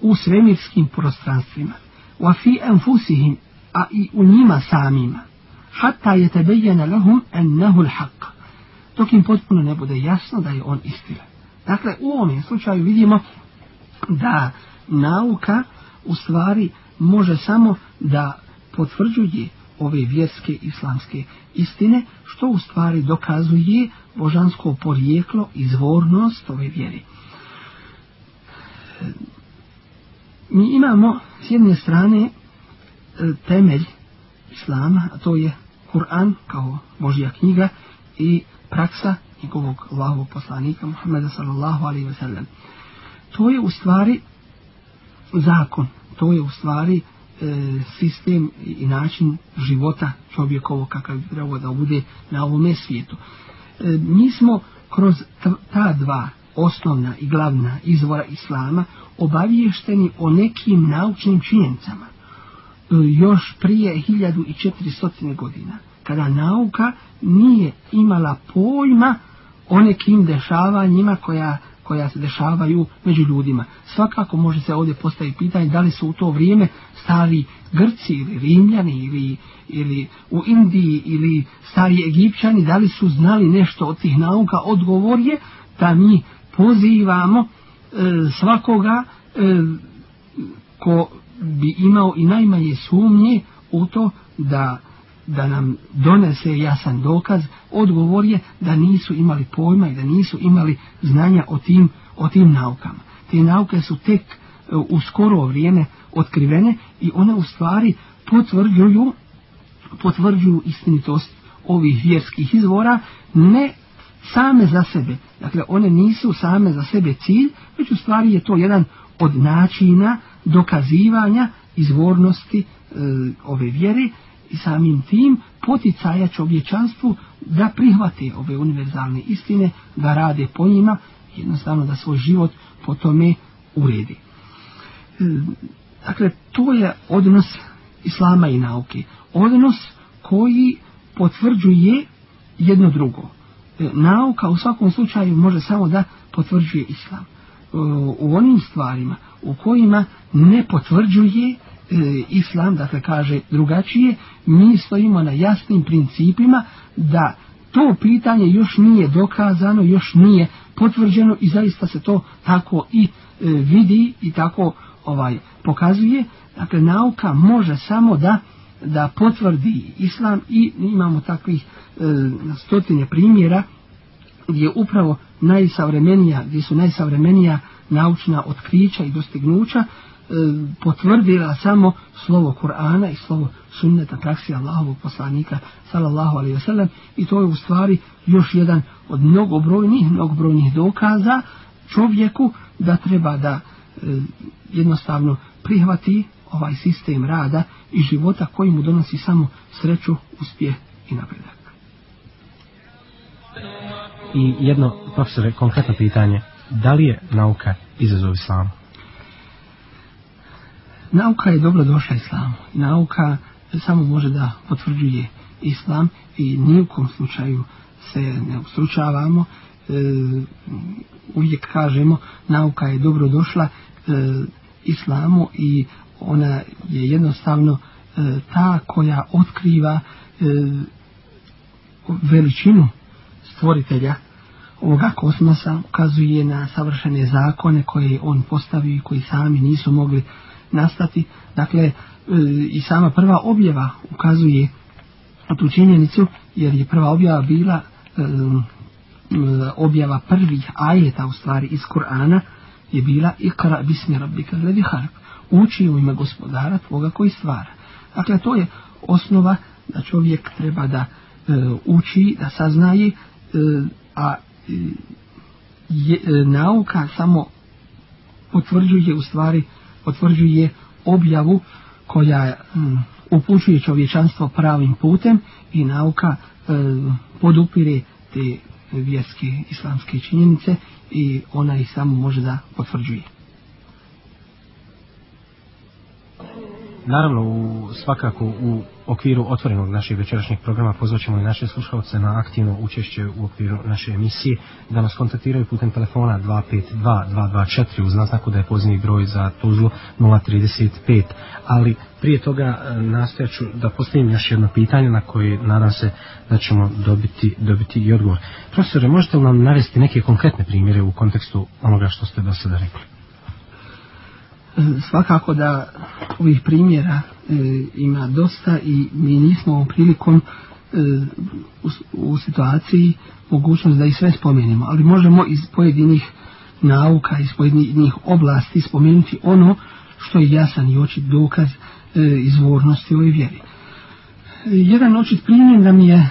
u svemirskim prostranstvima. Wa fi anfusihim, a i u njima samima hatta je tebejena lahum ennehu l'haq. Dok im potpuno ne bude jasno da je on istina. Dakle, u ovom slučaju vidimo da nauka u stvari može samo da potvrđuje ove vjerske islamske istine, što u stvari dokazuje božansko porijeklo, izvornost ove vjere. Mi imamo s jedne strane e, temelj islama, a to je Kur'an kao Božja knjiga i praksa njegovog Allahovog poslanika Muhammeda sallallahu alaihi ve sellem. To je u stvari zakon, to je u stvari e, sistem i način života čovjekovo kakav bi trebao da bude na ovom svijetu. E, mi smo kroz ta dva osnovna i glavna izvora islama obaviješteni o nekim naučnim činjenicama još prije 1400 godina kada nauka nije imala pojma o nekim dešavanjima koja, koja se dešavaju među ljudima. Svakako može se ovdje postaviti pitanje da li su u to vrijeme stari Grci ili Rimljani ili, ili u Indiji ili stari Egipćani, da li su znali nešto od tih nauka, odgovor je da mi pozivamo e, svakoga e, ko bi imao i najmanje sumnje u to da da nam donese jasan dokaz, odgovor je da nisu imali pojma i da nisu imali znanja o tim, o tim naukama. Te nauke su tek e, u skoro vrijeme otkrivene i one u stvari potvrđuju, potvrđuju istinitost ovih vjerskih izvora, ne same za sebe. Dakle, one nisu same za sebe cilj, već u stvari je to jedan od načina dokazivanja izvornosti e, ove vjere i samim tim poticaja čovječanstvu da prihvate ove univerzalne istine, da rade po njima, jednostavno da svoj život po tome uredi. E, dakle, to je odnos islama i nauke. Odnos koji potvrđuje jedno drugo. E, nauka u svakom slučaju može samo da potvrđuje islam. E, u onim stvarima u kojima ne potvrđuje e, islam, dakle kaže drugačije, mi stojimo na jasnim principima da to pitanje još nije dokazano, još nije potvrđeno i zaista se to tako i e, vidi i tako ovaj pokazuje. Dakle, nauka može samo da da potvrdi islam i imamo takvih e, stotine primjera gdje upravo najsavremenija, gdje su najsavremenija naučna otkrića i dostignuća e, potvrdila samo slovo Kur'ana i slovo sunneta praksi Allahovog poslanika sallallahu alaihi wasallam i to je u stvari još jedan od mnogobrojnih, mnogobrojnih dokaza čovjeku da treba da e, jednostavno prihvati ovaj sistem rada i života koji mu donosi samo sreću, uspjeh i napredak. I jedno, profesore, konkretno pitanje, da li je nauka izazov islamu? Nauka je dobro došla islamu. Nauka samo može da potvrđuje islam i nijukom slučaju se ne obstručavamo. E, uvijek kažemo nauka je dobro došla e, islamu i ona je jednostavno e, ta koja otkriva e, veličinu stvoritelja ovoga kosmosa, ukazuje na savršene zakone koje on postavio i koji sami nisu mogli nastati. Dakle, e, i sama prva objava ukazuje na tu činjenicu, jer je prva objava bila e, e, objava prvih ajeta u stvari iz Kur'ana je bila ikra bismi rabbika ledi harb. Uči u ime gospodara tvoga koji stvara. Dakle, to je osnova da čovjek treba da e, uči, da saznaje, e, a je, e, nauka samo potvrđuje u stvari potvrđuje objavu koja mm, upućuje čovječanstvo pravim putem i nauka e, podupire te vjerske islamske činjenice i ona ih samo može da potvrđuje. Naravno, u, svakako u okviru otvorenog našeg večerašnjeg programa pozvaćemo i naše slušalce na aktivno učešće u okviru naše emisije da nas kontaktiraju putem telefona 252-224 uz naznaku da je pozivni broj za Tuzlu 035. Ali prije toga e, nastojaću da postavim još jedno pitanje na koje nadam se da ćemo dobiti, dobiti i odgovor. Profesore, možete li nam navesti neke konkretne primjere u kontekstu onoga što ste do sada rekli? Svakako da ovih primjera e, ima dosta i mi nismo ovom prilikom e, u, u situaciji mogućnost da ih sve spomenemo, ali možemo iz pojedinih nauka, iz pojedinih oblasti spomenuti ono što je jasan i očit dokaz e, izvornosti ove vjeri. Jedan očit primjer da mi je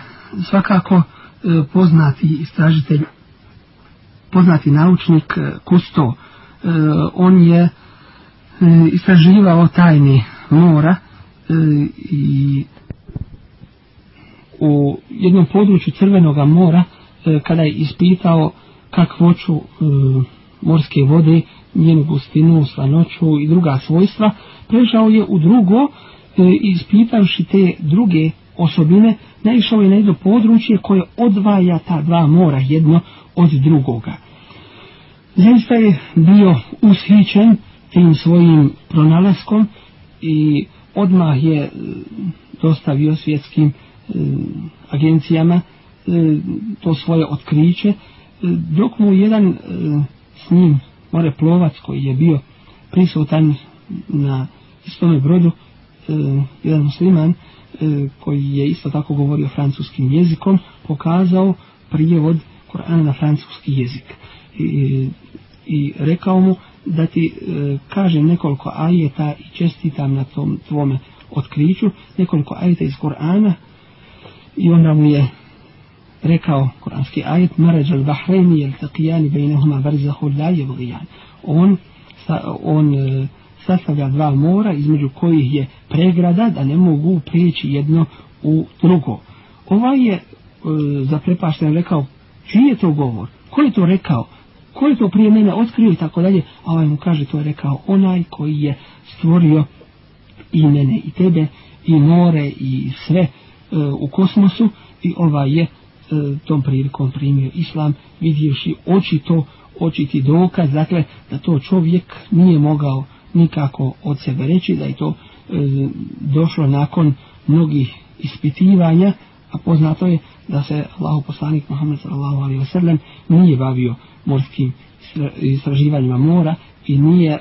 svakako e, poznati istražitelj, poznati naučnik e, Kusto, e, on je e, E, istraživao tajne mora e, i u jednom području Crvenog mora e, kada je ispitao kakvoću e, morske vode, njenu gustinu, slanoću i druga svojstva, prešao je u drugo e, ispitavši te druge osobine, naišao je na jedno područje koje odvaja ta dva mora jedno od drugoga. Zaista je bio ushićen tim svojim pronalaskom i odmah je e, dostavio svjetskim e, agencijama e, to svoje otkriće, dok mu jedan s njim moreplovac koji je bio prisutan na istome brodu, jedan musliman koji je isto tako govorio francuskim jezikom, pokazao prijevod Korana na francuski jezik. I, i rekao mu da ti e, kažem nekoliko ajeta i čestitam na tom tvome otkriću, nekoliko ajeta iz Korana i onda mu je rekao koranski ajet Marađ al Bahrejni jel taqijani bejnehuma vrzahu la jevgijan on, sa, on e, sastavlja dva mora između kojih je pregrada da ne mogu prijeći jedno u drugo. Ovaj je e, zaprepašten rekao čiji je to govor? Ko je to rekao? Ko je to prije mene otkrio i tako dalje, a ovaj mu kaže to je rekao onaj koji je stvorio i mene i tebe i more i sve e, u kosmosu. I ovaj je e, tom prilikom primio islam vidjevši očito očiti dokaz dakle da to čovjek nije mogao nikako od sebe reći da je to e, došlo nakon mnogih ispitivanja a poznato je da se Allahu poslanik Muhammed sallallahu alejhi ve sellem nije bavio morskim istraživanjima mora i nije e,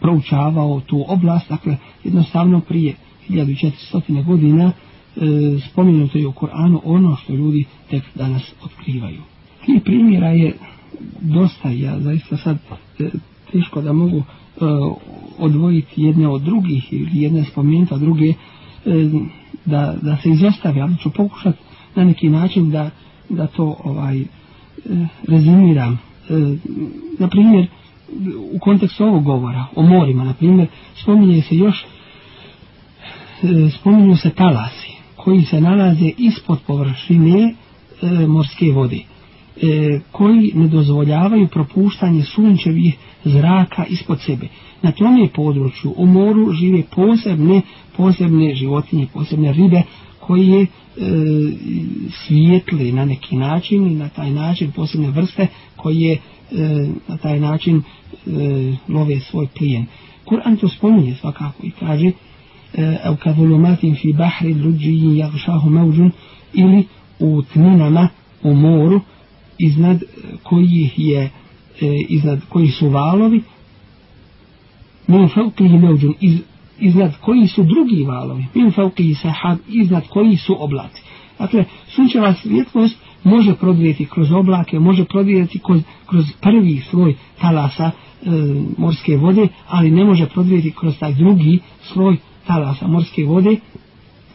proučavao tu oblast, dakle jednostavno prije 1400 godina e, spomenuto je u Koranu ono što ljudi tek danas otkrivaju. I primjera je dosta, ja zaista sad e, teško da mogu e, odvojiti jedne od drugih ili jedne spomenuti, a druge e, da, da se izostavi, ali ću pokušati na neki način da, da to ovaj rezimiram e, na primjer u kontekstu ovog govora o morima na primjer spominje se još e, spominju se talasi koji se nalaze ispod površine e, morske vode e, koji ne dozvoljavaju propuštanje sunčevih zraka ispod sebe. Na tom je području u moru žive posebne, posebne životinje, posebne ribe koje je E, svijetli na neki način i na taj način posebne vrste koje e, na taj način e, love svoj plijen. Kur'an to spominje svakako i kaže e, au ka zulumatin fi bahri luđi jagšahu mauđun ili u tminama u moru iznad kojih je e, iznad kojih su valovi min fauqihi mauđun iz iznad koji su drugi valovi, min fauki i sahab, iznad koji su oblaci. Dakle, sunčeva svjetlost može prodrijeti kroz oblake, može prodrijeti kroz, kroz prvi sloj talasa e, morske vode, ali ne može prodrijeti kroz taj drugi sloj talasa morske vode.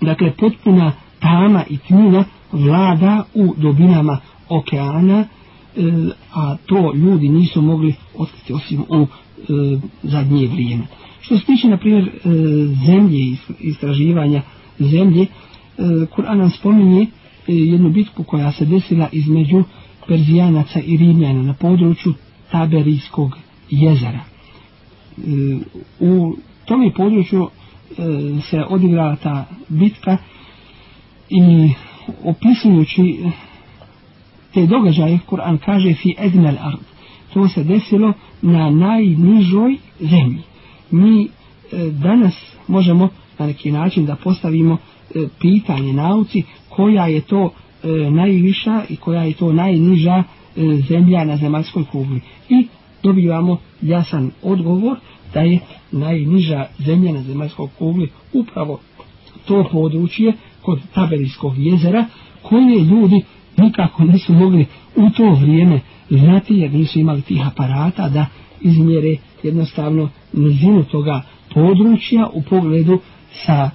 Dakle, potpuna tama i tmina vlada u dobinama okeana, e, a to ljudi nisu mogli otkriti osim u e, zadnje vrijeme. Što se tiče, na primjer, e, zemlje istraživanja zemlje, e, Kur'an nam spominje e, jednu bitku koja se desila između Perzijanaca i Rimljana na području Taberijskog jezera. U tom je području se odigrala ta bitka i opisujući te događaje, Kur'an kaže fi ednel ard. To se desilo na najnižoj zemlji mi e, danas možemo na neki način da postavimo e, pitanje nauci koja je to e, najviša i koja je to najniža e, zemlja na zemaljskoj kugli. I dobivamo jasan odgovor da je najniža zemlja na zemaljskoj kugli upravo to područje kod Taberijskog jezera koje ljudi nikako nisu mogli u to vrijeme znati jer nisu imali tih aparata da izmjere jednostavno nizinu toga područja u pogledu sa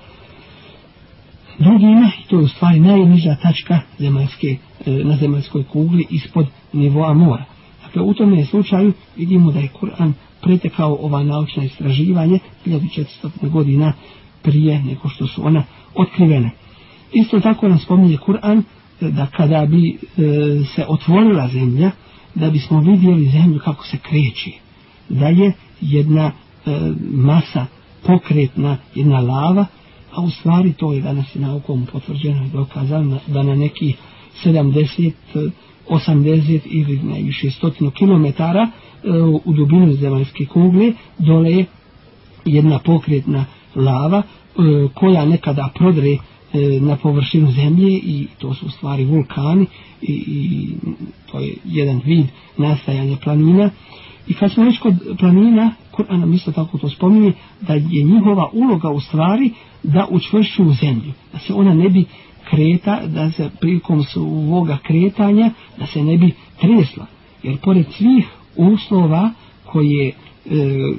drugima i to je u stvari najniža tačka zemaljske, e, na zemaljskoj kugli ispod nivoa mora. Dakle, u tome slučaju vidimo da je Kur'an pretekao ova naučna istraživanje 1400 godina prije nego što su ona otkrivene. Isto tako nam spominje Kur'an e, da kada bi e, se otvorila zemlja, da bismo vidjeli zemlju kako se kreće. Da je jedna e, masa pokretna, jedna lava, a u stvari to je danas i naukom potvrđeno i dokazano da na neki 70, 80 e, ili najviše stotinu kilometara e, u dubinu zemaljske kugle dole je jedna pokretna lava e, koja nekada prodre e, na površinu zemlje i to su u stvari vulkani i, i to je jedan vid nastajanja planina i kad smo već kod planina Kur'an nam isto tako to spominje da je njihova uloga u stvari da učvršćuju zemlju da se ona ne bi kreta da se prilikom svoga kretanja da se ne bi tresla jer pored svih uslova koje e,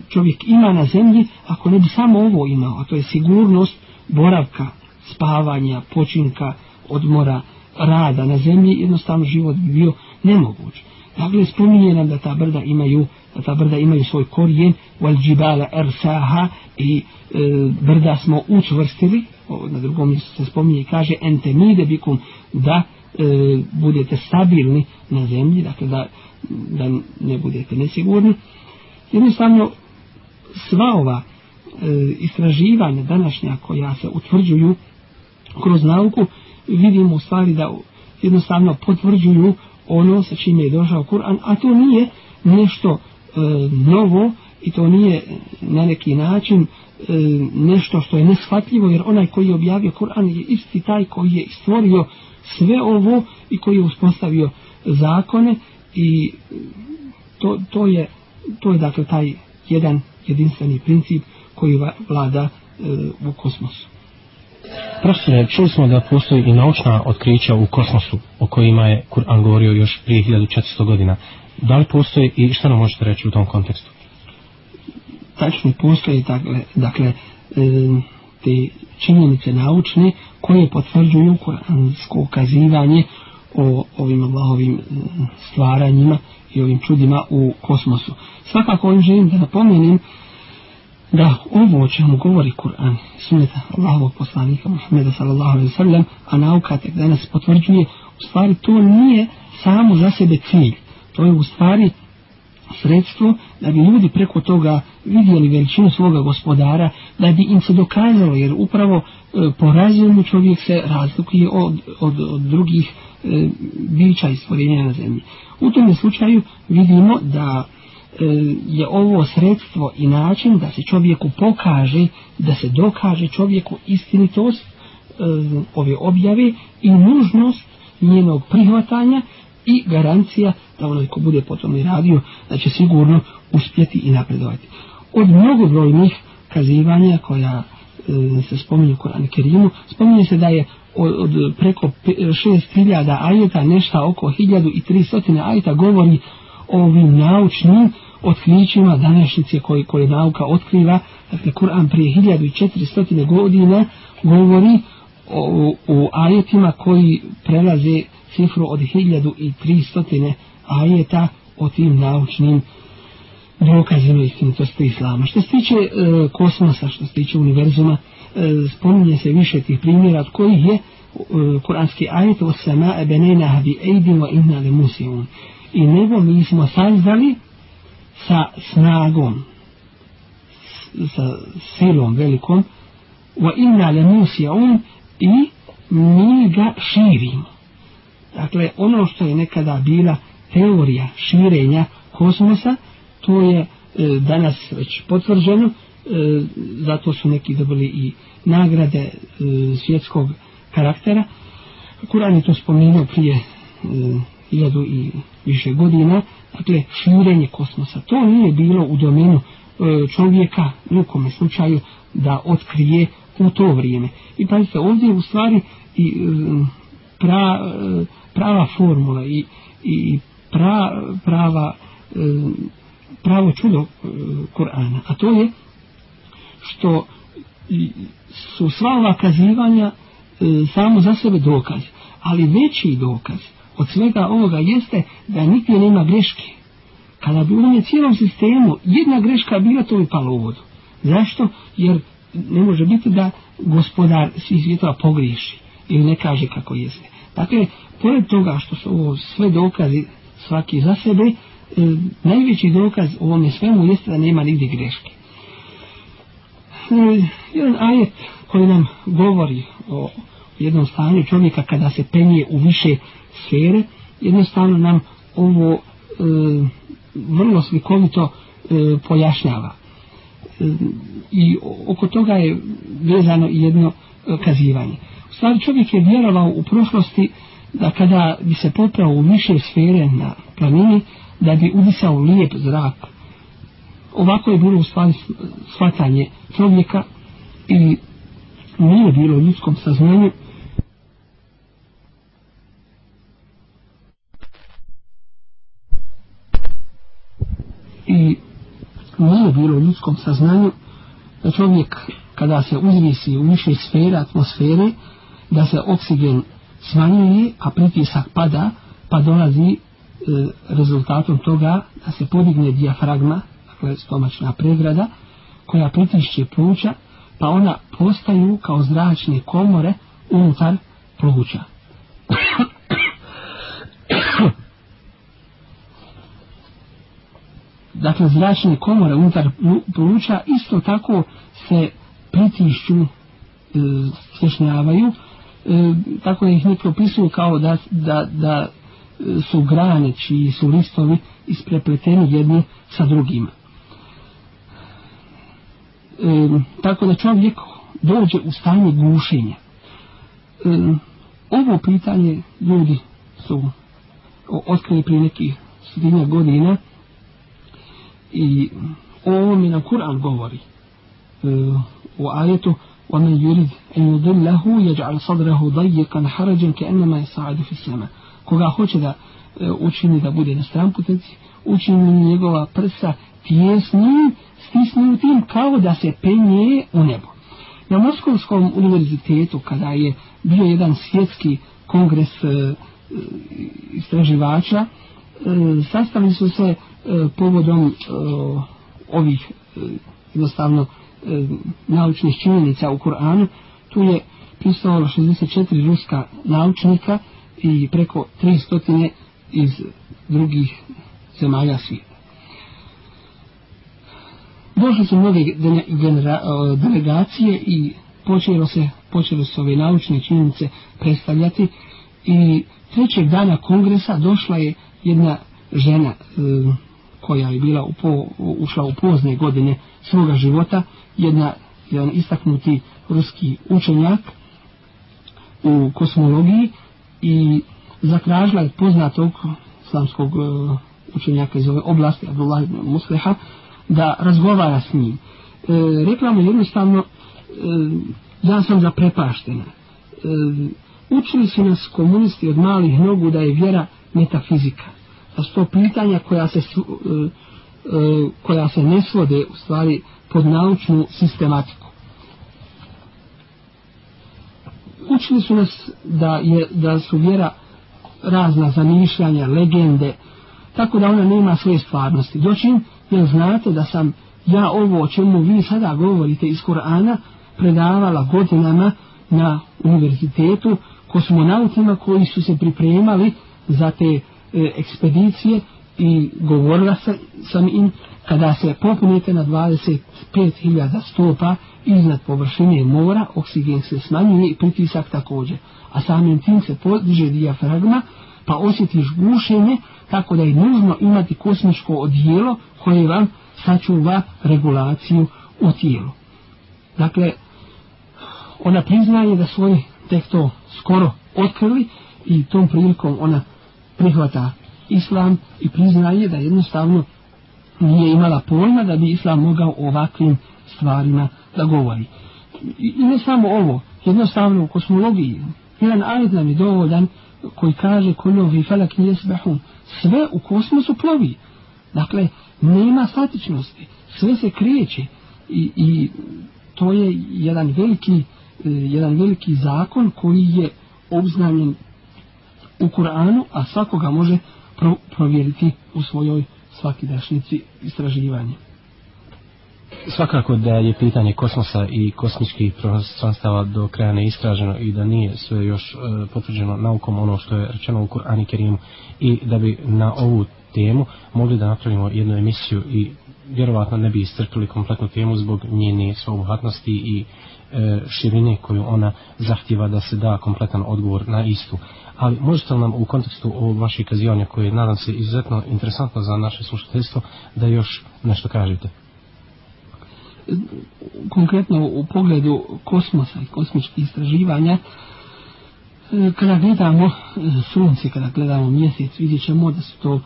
čovjek ima na zemlji, ako ne bi samo ovo imao, a to je sigurnost boravka, spavanja, počinka, odmora, rada na zemlji, jednostavno život bi bio nemoguć. Dakle, spominje nam da ta brda imaju, da ta brda imaju svoj korijen, wal džibala ersaha, i e, brda smo učvrstili, na drugom mjestu se spominje i kaže, ente mide bikum, da e, budete stabilni na zemlji, dakle da, da ne budete nesigurni, jednostavno sva ova e, istraživanja današnja koja se utvrđuju kroz nauku vidimo u stvari da jednostavno potvrđuju ono sa čime je došao Kur'an a to nije nešto e, novo i to nije na neki način e, nešto što je neshvatljivo jer onaj koji je objavio Kur'an je isti taj koji je stvorio sve ovo i koji je uspostavio zakone i to, to je to je dakle taj jedan jedinstveni princip koji vlada e, u kosmosu. Profesore, čuli smo da postoji i naučna otkrića u kosmosu o kojima je Kur'an govorio još prije 1400 godina. Da li postoji i šta nam možete reći u tom kontekstu? Tačno postoji dakle, dakle te činjenice naučne koje potvrđuju kuransko ukazivanje o ovim Allahovim stvaranjima i ovim čudima u kosmosu. Svakako ovim želim da napomenem da ovo o čemu govori Kur'an, sunneta Allahovog poslanika Muhammeda sallallahu alaihi sallam, a nauka tek danas potvrđuje, u stvari to nije samo za sebe cilj. To je u stvari sredstvo da bi ljudi preko toga vidjeli veličinu svoga gospodara, da bi im se dokazalo, jer upravo e, po razumu čovjek se razlikuje od, od, od drugih e, bića i stvorenja na zemlji. U tom slučaju vidimo da je ovo sredstvo i način da se čovjeku pokaže, da se dokaže čovjeku istinitost e, ove objave i nužnost njenog prihvatanja i garancija da onaj ko bude potom i radio da će sigurno uspjeti i napredovati. Od mnogobrojnih kazivanja koja e, se spominju u Koranu Kerimu, spominje se da je od, preko 6000 ajeta nešto oko 1300 ajeta govori o ovim naučnim otkrićima današnjice koji, koje nauka otkriva. Dakle, Kur'an prije 1400 godina govori o, o ajetima koji prelaze cifru od 1300 ajeta o tim naučnim dokazima istinitosti islama. Što se tiče e, kosmosa, što se tiče univerzuma, e, spominje se više tih primjera od kojih je e, kuranski ajet o sama ebenena bi eidin wa inna le musijun. I nebo mi smo sazdali sa snagom, sa silom velikom, wa inna le musija'un i mi ga širimo. Dakle, ono što je nekada bila teorija širenja kosmosa, to je e, danas već potvrđeno, e, zato su neki dobili i nagrade e, svjetskog karaktera. Kur'an je to spomenuo prije e, hiljadu i više godina, dakle širenje kosmosa. To nije bilo u domenu e, čovjeka u kome slučaju da otkrije u to vrijeme. I pazite, ovdje u stvari i e, pra, e, prava formula i, i pra, prava pravo čudo Korana, a to je što su sva ova kazivanja samo za sebe dokaz, ali veći dokaz od svega ovoga jeste da nigdje nema greške. Kada bi u cijelom sistemu jedna greška bila, to bi palo u vodu. Zašto? Jer ne može biti da gospodar svih svjetova pogriješi ili ne kaže kako jeste. Dakle, pored toga što su ovo sve dokazi svaki za sebe, e, najveći dokaz u ovome svemu jeste da nema nigdje greške. E, jedan ajet koji nam govori o jednom stanju čovjeka kada se penje u više sfere, jednostavno nam ovo e, vrlo slikovito e, pojašnjava. E, I oko toga je vezano jedno e, kazivanje. U stvari čovjek je vjerovao u prošlosti da kada bi se poprao u više sfere na planini, da bi udisao lijep zrak. Ovako je bilo u stvari shvatanje čovjeka i nije bilo u ljudskom saznanju i nije bilo u ljudskom saznanju da čovjek kada se uzvisi u više sfere, atmosfere, da se oksigen smanjuje, a pritisak pada, pa dolazi e, rezultatom toga da se podigne dijafragma, dakle stomačna pregrada, koja pritišće pluća, pa ona postaju kao zračne komore unutar pluća. Dakle zračne komore unutar pluća isto tako se pritišću e, svešnjavaju e, tako da ih ne propisuju kao da, da, da e, su grane čiji su listovi isprepleteni jedni sa drugima e, tako da čovjek dođe u stanje gušenja. E, ovo pitanje ljudi su otkrili prije nekih sredinja godina i o ovome nam Kur'an govori uh, u ajetu ومن يريد أن يضله يجعل صدره ضيقا حرجا كأنما يصعد في السماء koga hoće da uh, učini da bude na stramputeci učini njegova prsa tjesnim stisnutim kao da se penje u nebo na Moskovskom univerzitetu kada je bio jedan svjetski kongres uh, istraživača E, sastali su se E, povodom e, ovih e, jednostavno e, naučnih činjenica u Kur'anu tu je pisalo 64 ruska naučnika i preko 300 iz drugih zemalja svijeta. Došle su mnoge e, delegacije i počelo se, počelo se ove naučne činjenice predstavljati i trećeg dana kongresa došla je jedna žena e, koja je bila u po, ušla u pozne godine svoga života, jedna, jedan istaknuti ruski učenjak u kosmologiji i zatražila je poznatog islamskog e, učenjaka iz ove oblasti, Abdullah ibn Musleha, da razgovara s njim. E, rekla mu jednostavno, e, ja sam zaprepaštena. E, učili su nas komunisti od malih nogu da je vjera metafizika da su to pitanja koja se, uh, koja se ne svode u stvari pod naučnu sistematiku. Učili su nas da, je, da su vjera razna zamišljanja, legende, tako da ona nema svoje stvarnosti. Dočin, jer znate da sam ja ovo o čemu vi sada govorite iz Korana predavala godinama na univerzitetu kosmonautima koji su se pripremali za te e, ekspedicije i govorila sa, sam im kada se popunite na 25.000 stopa iznad površine mora, oksigen se smanjuje i pritisak također. A samim tim se podiže dijafragma, pa osjetiš gušenje, tako da je nužno imati kosmičko odijelo koje vam sačuva regulaciju u tijelu. Dakle, ona priznaje da svoj tek to skoro otkrili i tom prilikom ona prihvata islam i priznaje da jednostavno nije imala pojma da bi islam mogao o ovakvim stvarima da govori. I, i ne samo ovo, jednostavno u kosmologiji, jedan ajet nam je dovoljan koji kaže kolovi felak jesbehu, sve u kosmosu plovi. Dakle, nema statičnosti, sve se kreće i, i to je jedan veliki, eh, jedan veliki zakon koji je obznanjen u Kur'anu, a svakoga može pro, provjeriti u svojoj svakidašnici istraživanja. Svakako da je pitanje kosmosa i kosmičkih prostranstava do kraja neistraženo i da nije sve još e, potvrđeno naukom ono što je rečeno u Kur'ani Kerimu i da bi na ovu temu mogli da napravimo jednu emisiju i vjerovatno ne bi istrpili kompletnu temu zbog njene sveobuhatnosti i e, širine koju ona zahtjeva da se da kompletan odgovor na istu. Ali možete li nam u kontekstu ovog vašeg kazivanja koje je nadam se izuzetno interesantno za naše slušateljstvo da još nešto kažete? Konkretno u pogledu kosmosa i kosmičkih istraživanja e, kada gledamo e, sunce, kada gledamo mjesec, vidjet ćemo da su to e,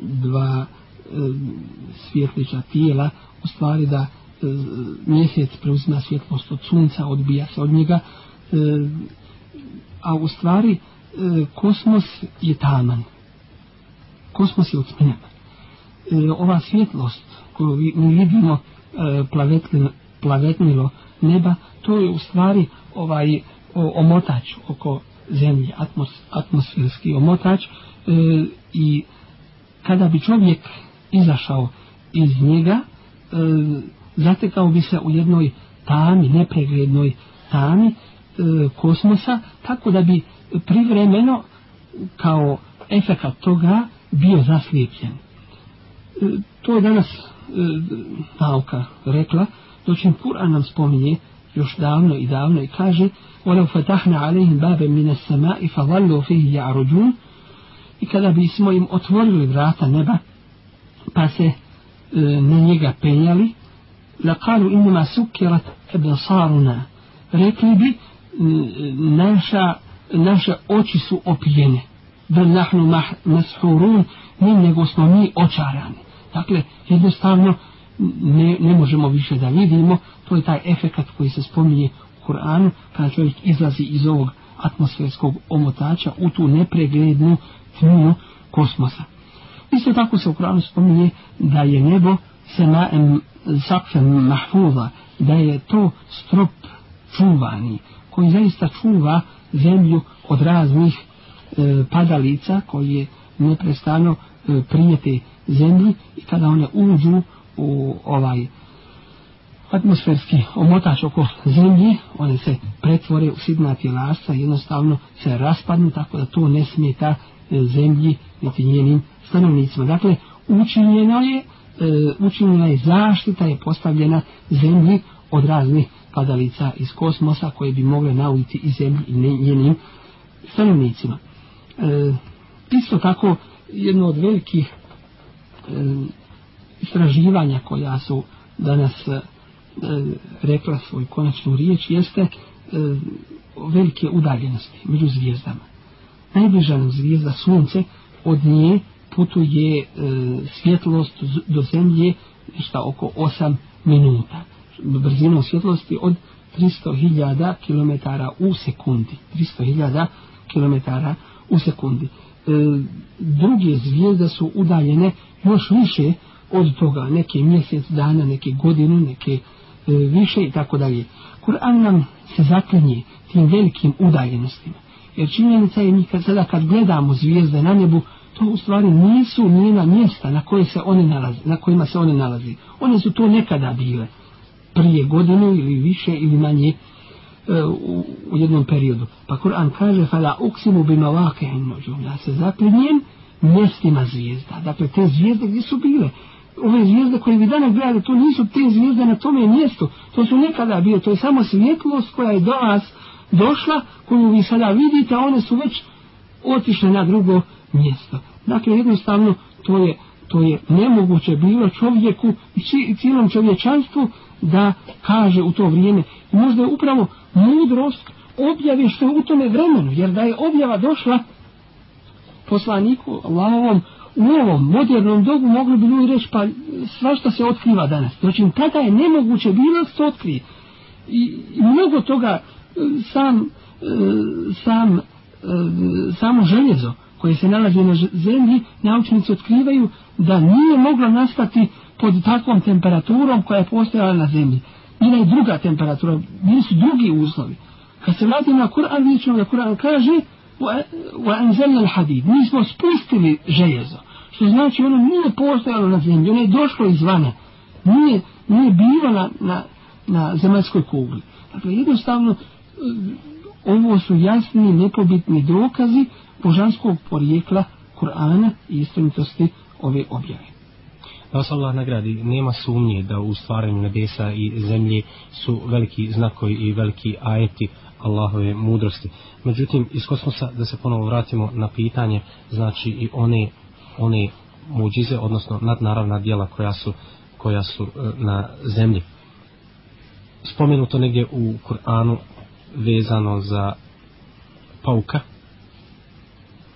dva svjetliča tijela, u stvari da mjesec preuzima svjetlost od sunca, odbija se od njega, a u stvari e, kosmos je taman. Kosmos je ucmljen. E, ova svjetlost koju mi vidimo e, plavetnilo, neba, to je u stvari ovaj omotač oko zemlje, atmos, atmosferski omotač i kada bi čovjek izašao iz njega, zatekao bi se u jednoj tami, nepreglednoj tami kosmosa, tako da bi privremeno kao efekat toga bio zaslijepljen. E, to je danas e, nauka rekla, doćim Kur'an nam spominje još davno i davno i kaže وَلَوْ فَتَحْنَا عَلَيْهِمْ بَابًا مِنَ السَّمَاءِ فَظَلُّوا فِيهِ يَعْرُجُونَ i kada bismo im otvorili vrata neba pa se e, na njega penjali la kalu inima sukirat ebasaruna rekli bi naša, naše oči su opijene. Bel nahnu mah, mashurun ne nego smo mi očarani. Dakle jednostavno ne, ne možemo više da vidimo to je taj efekat koji se spominje u Kur'anu kada čovjek izlazi iz ovog atmosferskog omotača u tu nepreglednu tminu kosmosa. Isto tako se u Kur'anu spominje da je nebo sema em sakfem mahfuza, da je to strop čuvani, koji zaista čuva zemlju od raznih e, padalica koje neprestano e, prijete zemlji i kada one uđu u ovaj atmosferski omotač oko zemlje, one se pretvore u sidna tjelasa, jednostavno se raspadnu tako da to ne smeta e, zemlji niti njenim stanovnicima. Dakle, učinjena je, e, učinjena je zaštita je postavljena zemlji od raznih padalica iz kosmosa koje bi mogle nauditi i zemlji i njenim stanovnicima. E, isto tako, jedno od velikih e, istraživanja koja su danas e, rekla svoj konačnu riječ jeste e, velike udaljenosti među zvijezdama. Najbliža nam zvijezda sunce od nje putuje e, svjetlost do zemlje ništa oko 8 minuta. Brzinom svjetlosti od 300.000 km u sekundi. 300.000 km u sekundi. E, druge zvijezde su udaljene još više od toga. Neke mjesec dana, neke godinu, neke e, više i tako dalje. Kur'an nam se zaklinje tim velikim udaljenostima. Jer činjenica je mi kad sada kad gledamo zvijezde na nebu, to u stvari nisu njena mjesta na koje se one nalazi, na kojima se one nalazi. One su to nekada bile prije godinu ili više ili manje e, u, u jednom periodu. Pa Kur'an kaže fala uksimu bima vakehin nođum. Ja se zaklinjem mjestima zvijezda. Dakle, te zvijezde gdje su bile? Ove zvijezde koje vi danas gledate, to nisu te zvijezde na tome mjestu. To su nekada bile. To je samo svjetlost koja je do vas došla, koju vi sada vidite, a one su već otišle na drugo mjesto. Dakle, jednostavno, to je, to je nemoguće bilo čovjeku i cijelom čovječanstvu da kaže u to vrijeme. Možda je upravo mudrost objave što je u tome vremenu, jer da je objava došla poslaniku Allahovom u ovom modernom dobu mogli bi ljudi reći pa svašta se otkriva danas. Znači tada je nemoguće bilo se otkrije. I, i mnogo toga sam, sam, samo željezo koje se nalazi na zemlji, naučnici otkrivaju da nije moglo nastati pod takvom temperaturom koja je postojala na zemlji. Bila je druga temperatura, bili su drugi uslovi. Kad se vratimo na Kur'an, vidjet ćemo da Kur'an kaže وَأَنْزَلْنَا الْحَدِيدِ Mi smo spustili željezo. Što znači ono nije postojalo na zemlji, ono je došlo izvana. Nije, nije bilo na, na, na zemaljskoj kugli. Dakle, jednostavno, ovo su jasni, nepobitni dokazi božanskog porijekla Kur'ana i istinitosti ove objave. Da vas Allah nagradi, nema sumnje da u stvaranju nebesa i zemlje su veliki znakovi i veliki ajeti Allahove mudrosti. Međutim, iz kosmosa, da se ponovo vratimo na pitanje, znači i one, one muđize, odnosno nadnaravna dijela koja su, koja su e, na zemlji. Spomenuto negdje u Kur'anu vezano za pauka,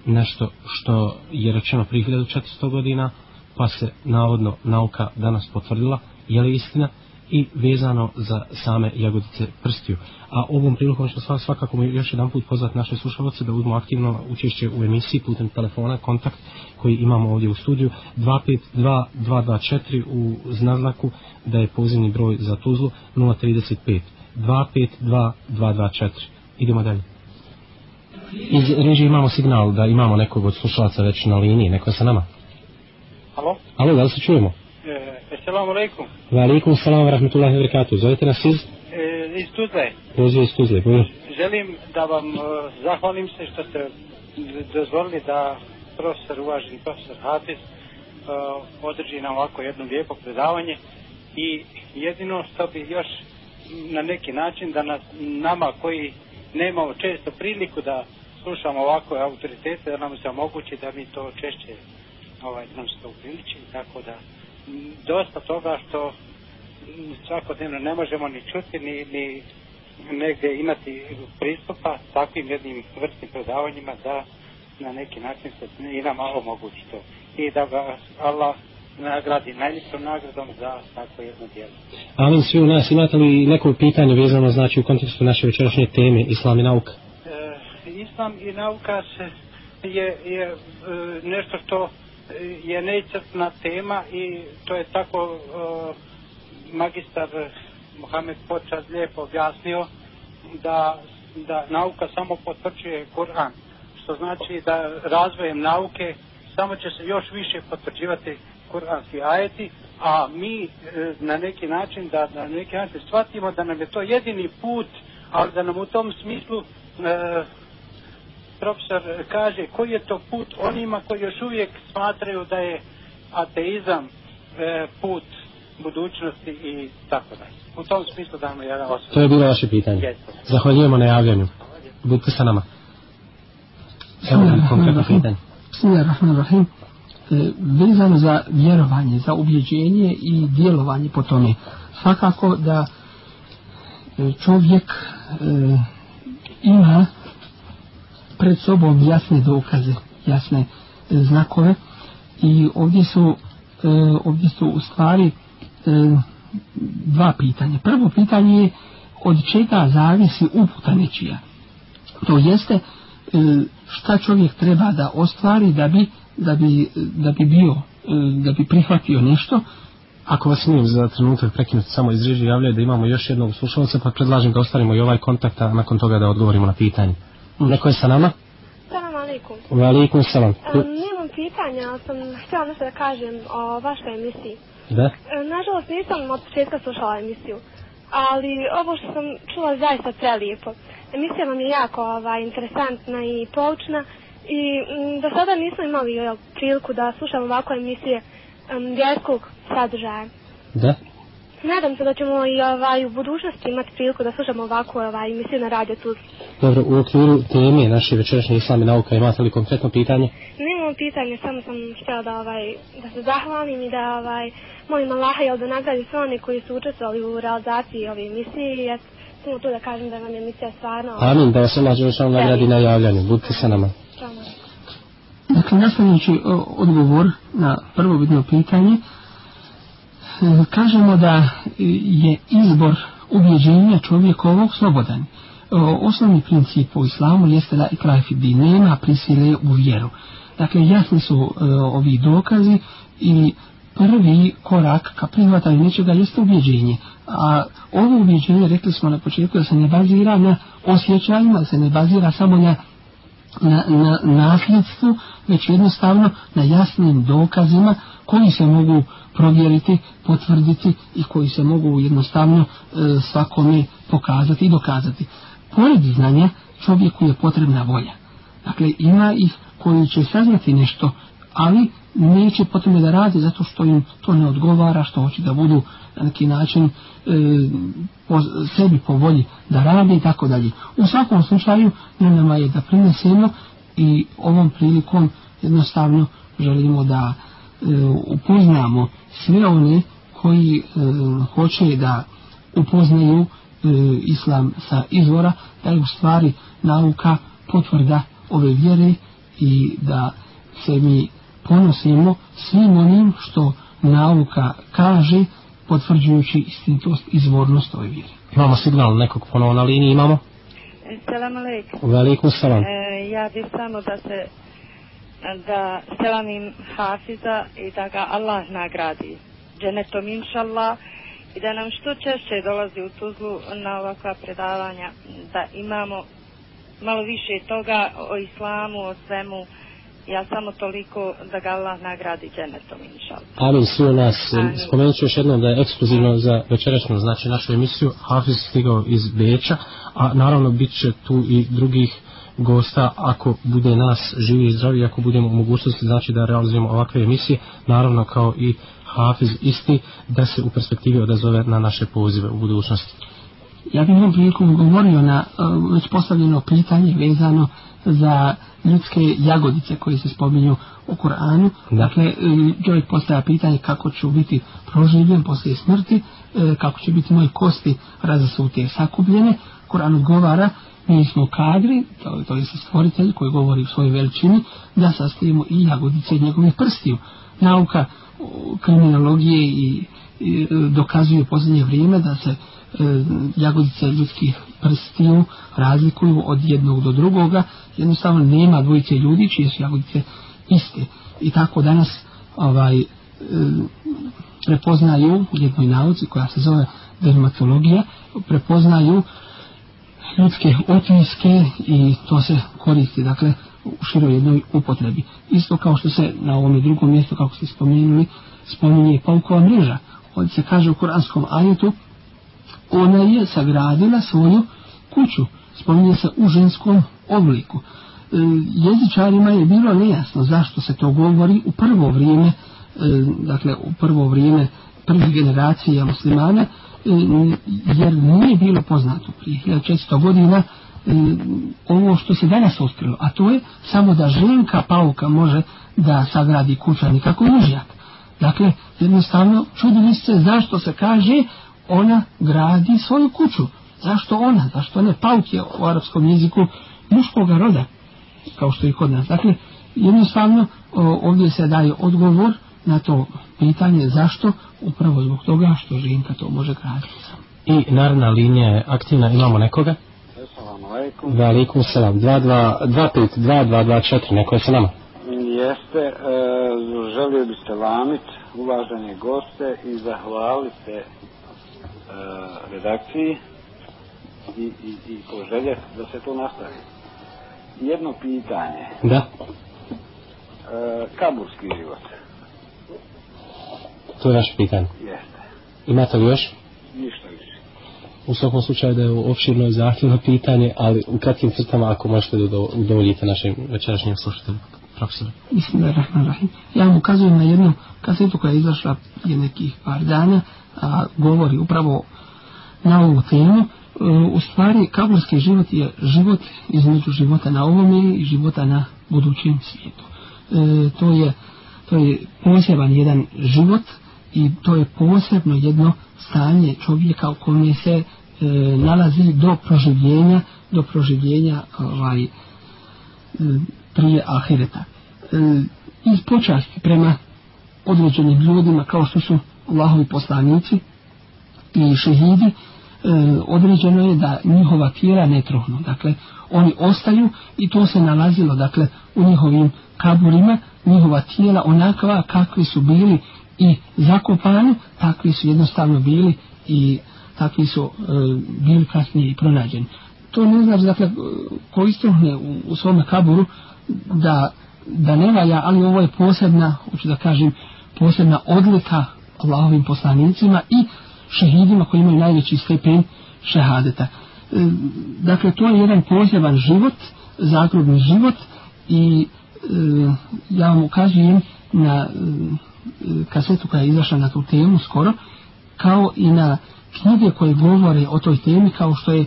nešto što je rečeno prije 1400 godina, pa se navodno nauka danas potvrdila, je li istina, i vezano za same jagodice prstiju. A ovom prilikom što svakako mi još jedan put pozvati naše slušalce da uzmu aktivno učešće u emisiji putem telefona, kontakt koji imamo ovdje u studiju 252-224 u znaznaku da je pozivni broj za Tuzlu 035 252-224. Idemo dalje. Iz režije imamo signal da imamo nekog od slušalaca već na liniji, neko je sa nama. Alo? Alo, da li se čujemo? E, assalamu alaikum. Wa alaikum salam wa rahmatullahi wa barakatuh. Zovete nas iz? E, iz Tuzle. Poziv iz Tuzle, poziv. Želim da vam uh, zahvalim se što ste dozvolili da profesor, uvaženi profesor Hafiz, uh, održi nam ovako jedno lijepo predavanje i jedino što bi još na neki način da nas, nama koji nemamo često priliku da slušamo ovako autoritete, da nam se omogući da mi to češće ovaj, nam se to tako da dosta toga što svakodnevno ne možemo ni čuti ni, ni negdje imati pristupa takvim jednim vrstnim predavanjima da na neki način se i nam omogući to i da ga Allah nagradi najljepšom nagradom za tako jedno djelo. Amin, svi u nas, imate li neko pitanje vezano znači u kontekstu naše večerašnje teme Islam i nauka? E, islam i nauka se je, je e, nešto što je neicrpna tema i to je tako uh, magistar Mohamed Počas lijepo objasnio da, da nauka samo potvrđuje Kur'an što znači da razvojem nauke samo će se još više potvrđivati kuranski ajeti a mi e, na neki način da na neki način shvatimo da nam je to jedini put ali da nam u tom smislu e, profesor kaže koji je to put onima koji još uvijek smatraju da je ateizam e, put budućnosti i tako da. U tom smislu damo jedan osvod. To je bilo vaše pitanje. Jesu. Zahvaljujemo na javljanju. Budite sa nama. Evo nam konkretno pitanje. Bismillahirrahmanirrahim. E, vezano za vjerovanje, za ubjeđenje i djelovanje po tome. Svakako da e, čovjek e, ima pred sobom jasne dokaze, jasne e, znakove i ovdje su e, ovdje su u stvari e, dva pitanja. Prvo pitanje je od čega zavisi uputa nečija. To jeste e, šta čovjek treba da ostvari da bi, da bi, da bi bio, e, da bi prihvatio nešto. Ako vas smijem za trenutak prekinuti samo iz režije javljaju da imamo još jednog slušalca, pa predlažem da ostvarimo i ovaj kontakt, a nakon toga da odgovorimo na pitanje. Neko je sa nama? Salam alaikum. Wa alaikum salam. Um, nemam pitanja, ali sam htjela nešto da kažem o vašoj emisiji. Da? Um, nažalost nisam od početka slušala emisiju. Ali ovo što sam čula zaista prelijepo. Emisija vam je jako ovaj, interesantna i poučna. I m, do sada nismo imali jel, priliku da slušamo ovako emisije um, vjerskog sadržaja. Da? Nadam se da ćemo i ovaj, u budućnosti imati priliku da slušamo ovako ovaj, emisiju na radio Tuzli. Dobro, u okviru teme naše večerašnje islam i nauka imate li konkretno pitanje? Nemam pitanje, samo sam htjela da, ovaj, da se zahvalim i da ovaj, molim Allaha jel da nagradi sve oni koji su učestvovali u realizaciji ove emisije i samo to da kažem da vam je emisija stvarno... Amin, da vas Allah Đelešan nagradi na javljanju. Budite sa nama. Samo. Dakle, nastavljajući odgovor na prvo vidno pitanje, e, E, kažemo da je izbor ubjeđenja čovjekovog slobodan. E, osnovni princip u islamu jeste da ikraj fidi nema prisile u vjeru. Dakle, jasni su e, ovi dokazi i prvi korak ka prihvatanju nečega jeste ubjeđenje. A ovo ubjeđenje, rekli smo na početku, da se ne bazira na osjećajima, da se ne bazira samo na na, na nasljedstvu, već jednostavno na jasnim dokazima koji se mogu provjeriti, potvrditi i koji se mogu jednostavno e, svakome pokazati i dokazati. Pored znanja čovjeku je potrebna volja. Dakle, ima ih koji će saznati nešto, ali neće potrebno da radi zato što im to ne odgovara, što hoće da budu na neki način e, po sebi po volji da radi i tako dalje. U svakom slučaju na nama je da prinesemo i ovom prilikom jednostavno želimo da e, upoznamo sve one koji e, hoće da upoznaju e, islam sa izvora, da je u stvari nauka potvrda ove vjere i da se mi ponosimo svim onim što nauka kaže potvrđujući istinitost izvornost ove vjere. Imamo signal nekog ponovo na liniji, imamo? Selam alaikum. Velikum selam. E, ja bih samo da se da selamim Hafiza i da ga Allah nagradi. Dženetom inšallah i da nam što češće dolazi u Tuzlu na ovakva predavanja da imamo malo više toga o islamu, o svemu ja samo toliko da ga Allah nagradi dženetom inšal. Amin, svi nas. Spomenut ću još jednom da je ekskluzivno za večerašnju, znači našu emisiju, Hafiz stigao iz Beča, a naravno bit će tu i drugih gosta ako bude nas živi i zdravi, ako budemo u mogućnosti znači da realizujemo ovakve emisije, naravno kao i Hafiz isti, da se u perspektivi odazove na naše pozive u budućnosti. Ja bih ovom prilikom govorio na uh, već postavljeno pitanje vezano za ljudske jagodice koje se spominju u Koranu. Dakle, e, čovjek postavlja pitanje kako ću biti proživljen poslije smrti, e, kako će biti moje kosti razasute sakupljene. Koran odgovara, mi smo kadri, to, to je stvoritelj koji govori u svojoj veličini, da sastavimo i jagodice njegovih prstiju. Nauka e, kriminologije i, i e, dokazuje u posljednje vrijeme da se e, jagodice ljudskih prstiju razlikuju od jednog do drugoga, jednostavno nema dvojice ljudi čije su jagodice iste. I tako danas ovaj e, prepoznaju u jednoj nauci koja se zove dermatologija, prepoznaju ljudske otiske i to se koristi, dakle, u široj jednoj upotrebi. Isto kao što se na ovom drugom mjestu, kako ste spomenuli, spominje paukova mreža. Ovdje se kaže u kuranskom ajetu, ona je sagradila svoju kuću, spominje se u ženskom obliku. E, jezičarima je bilo nejasno zašto se to govori u prvo vrijeme, e, dakle u prvo vrijeme prvih generacija muslimana, jer nije bilo poznato prije 1400 godina e, ovo što se danas otkrilo, a to je samo da ženka pauka može da sagradi kuća nikako mužjak. Dakle, jednostavno čudili se zašto se kaže ona gradi svoju kuću. Zašto ona? Zašto ne? Pauk je u arapskom jeziku muškog roda, kao što je kod nas. Dakle, jednostavno ovdje se daje odgovor na to pitanje zašto, upravo zbog toga što ženka to može graditi. I naravna linija je aktivna, imamo nekoga? Assalamu alaikum. Wa alaikum salam. 2-2-2-2-2-4, neko je sa nama? Jeste, e, želio bi se lamit uvažene goste i zahvalite e, redakciji i, i, i poželje da se to nastavi. Jedno pitanje. Da. E, kaburski život. To je vaše pitanje. Jeste. Imate li još? Ništa više. U svakom slučaju da je opširno i zahtjevno pitanje, ali u kratkim crtama ako možete da udovoljite našim večerašnjim slušateljima. Profesor. Bismillahirrahmanirrahim. Ja vam ukazujem na jednu kasetu koja je izašla je nekih par dana, a govori upravo na ovu temu. E, u stvari, kaburski život je život između života na ovome i života na budućem svijetu. E, to je to je poseban jedan život i to je posebno jedno stanje čovjeka u kome se e, nalazi do proživljenja do proživljenja ovaj, e, prije ahireta. E, iz počasti prema određenim ljudima kao što su Allahovi poslanici i šehidi, e, određeno je da njihova tijela ne trohnu. Dakle, oni ostaju i to se nalazilo dakle, u njihovim kaburima, njihova tijela onakva kakvi su bili i zakopanu, takvi su jednostavno bili i takvi su e, bili kasnije i pronađeni. To ne znači, dakle, ko istruhne u, u svome kaburu, da, da ne valja, ali ovo je posebna, hoću da kažem, posebna odlika Allahovim poslanicima i šehidima koji imaju najveći stepen šehadeta. E, dakle, to je jedan poseban život, zagrobni život i e, ja vam ukazujem na e, kasetu koja je izašla na tu temu skoro, kao i na knjige koje govore o toj temi, kao što je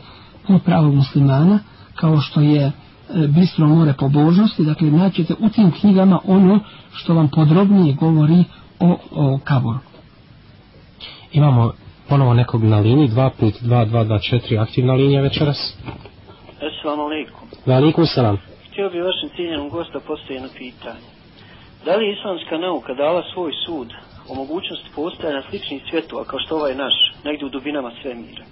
put pravog muslimana, kao što je e, bistro more pobožnosti, dakle naćete u tim knjigama ono što vam podrobnije govori o, o kaboru. Imamo ponovo nekog na liniji, 252-224, aktivna linija večeras. Assalamu alaikum. Wa alaikum salam. Htio bi vašem ciljenom gosta postoji jedno pitanje. Da li je islamska nauka dala svoj sud o mogućnosti postojanja sličnih svjetova kao što ovaj naš, negdje u dubinama svemira?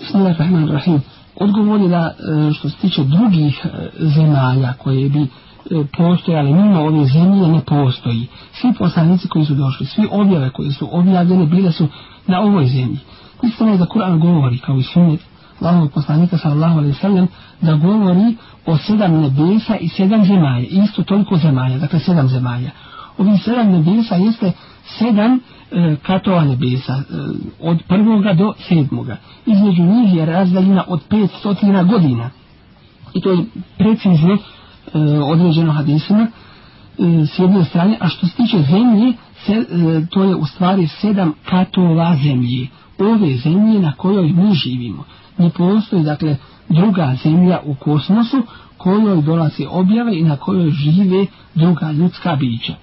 Bismillahirrahmanirrahim. Odgovor je da e, što se tiče drugih e, zemalja koje bi e, postojali mimo ove zemlje ne postoji. Svi poslanici koji su došli, svi objave koje su objavljene bile su na ovoj zemlji. Istina je da Kur'an govori kao i sunet Allahovog poslanika sallallahu alaihi sallam da govori o sedam nebesa i sedam zemalja. Isto toliko zemalja, dakle sedam zemalja. Ovih sedam nebesa jeste sedam e, katova nebesa e, od prvoga do sedmoga. Između njih je razdaljina od 500 godina. I to je precizno e, određeno hadisima e, s jedne strane. A što se tiče zemlje, se, e, to je u stvari sedam katova zemlje. Ove zemlje na kojoj mi živimo. Ne postoji, dakle, druga zemlja u kosmosu kojoj dolazi objave i na kojoj žive druga ljudska bića.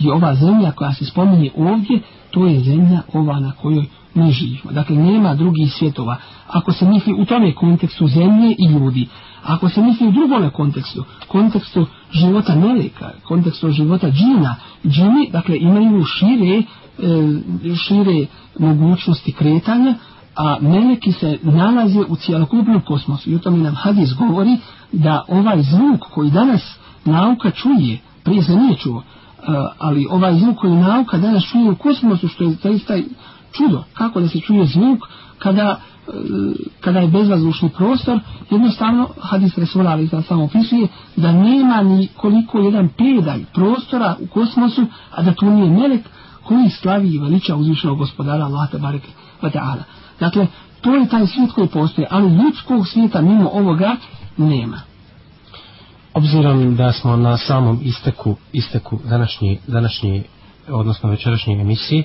I ova zemlja koja se spominje ovdje, to je zemlja ova na kojoj mi živimo. Dakle, nema drugih svjetova. Ako se misli u tome kontekstu zemlje i ljudi, ako se misli u drugome kontekstu, kontekstu života meleka, kontekstu života džina, džini, dakle, imaju šire, e, šire mogućnosti kretanja, a meleki se nalaze u cijelokupnom kosmosu. I o tome nam hadis govori da ovaj zvuk koji danas nauka čuje, prije se nije čuo, e, ali ovaj zvuk koji nauka danas čuje u kosmosu, što je zaista čudo, kako da se čuje zvuk kada, e, kada je bezvazdušni prostor, jednostavno hadis Resula ali da samo opisuje da nema ni koliko jedan pedalj prostora u kosmosu, a da tu nije melek koji slavi i veliča uzvišenog gospodara Allah te wa ta'ala. Dakle, to je taj svijet koji postoje, ali ljudskog svijeta mimo ovoga nema. Obzirom da smo na samom isteku, isteku današnji, današnji, odnosno večerašnje emisije, e,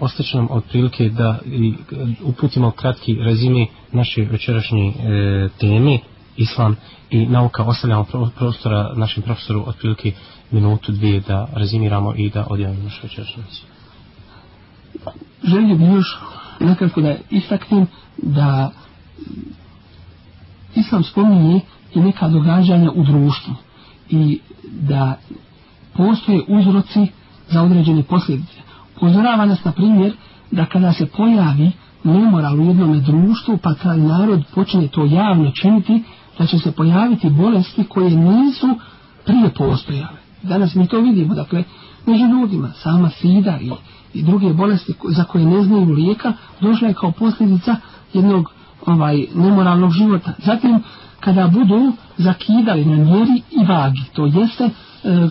ostaće nam otprilike da i, uputimo kratki rezimi naše večerašnje e, teme, islam i nauka, ostavljamo prostora našem profesoru otprilike minutu, dvije da rezimiramo i da odjavimo našu večerašnju emisiju. Želio bih još nakratko da istaknem da islam spominje i neka događanja u društvu i da postoje uzroci za određene posljedice. Pozorava nas, na primjer, da kada se pojavi nemoral u jednom društvu, pa kad narod počne to javno činiti, da će se pojaviti bolesti koje nisu prije postojale. Danas mi to vidimo, dakle, među ljudima, sama sida i i druge bolesti za koje ne znaju lijeka, došla je kao posljedica jednog ovaj nemoralnog života. Zatim, kada budu zakidali na mjeri i vagi, to jeste e,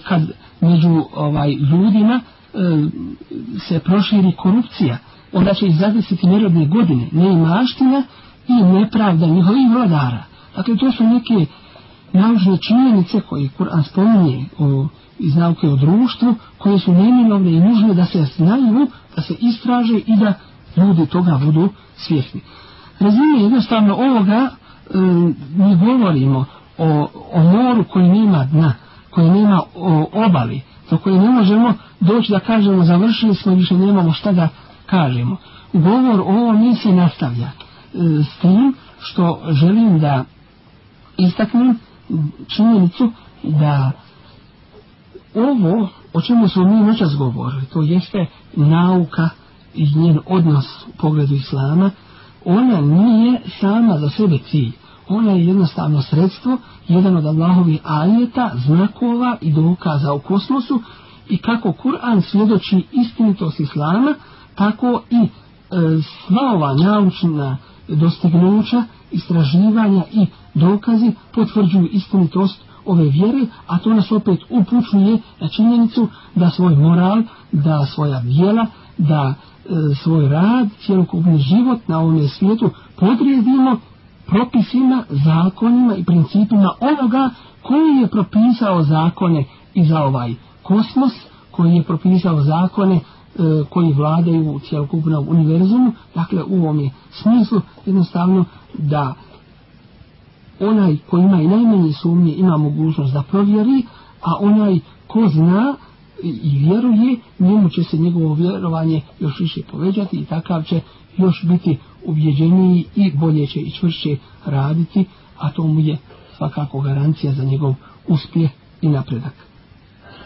kad među ovaj ljudima e, se proširi korupcija, onda će ih zadesiti nerodne godine, neimaština i nepravda njihovih vladara. Dakle, to su neke naučne činjenice koje Kur'an spominje o iz nauke o društvu, koje su neminovne i nužne da se znaju, da se istraže i da ljudi toga budu svjesni. Razine jednostavno ovoga, e, mi govorimo o, o moru koji nema dna, koji nema o, obali, do koje ne možemo doći da kažemo završili smo, više nemamo šta da kažemo. Govor o ovom mi se nastavlja e, s tim što želim da istaknem činjenicu da ovo o čemu smo mi noćas govorili, to jeste nauka i njen odnos u pogledu islama, ona nije sama za sebe cilj. Ona je jednostavno sredstvo, jedan od Allahovih ajeta, znakova i dokaza u kosmosu i kako Kur'an svjedoči istinitost islama, tako i e, sva ova naučna dostignuća, istraživanja i dokazi potvrđuju istinitost ove vjere, a to nas opet upućuje na činjenicu da svoj moral, da svoja vjela, da e, svoj rad, cijelokupni život na ovom svijetu podrijedimo propisima, zakonima i principima onoga koji je propisao zakone i za ovaj kosmos, koji je propisao zakone e, koji vladaju u cijelokupnom univerzumu, dakle u ovom je smislu jednostavno da onaj ko ima i najmanje sumnje ima mogućnost da provjeri, a onaj ko zna i vjeruje, njemu će se njegovo vjerovanje još više povećati i takav će još biti ubjeđeniji i bolje će i čvršće raditi, a to mu je svakako garancija za njegov uspjeh i napredak.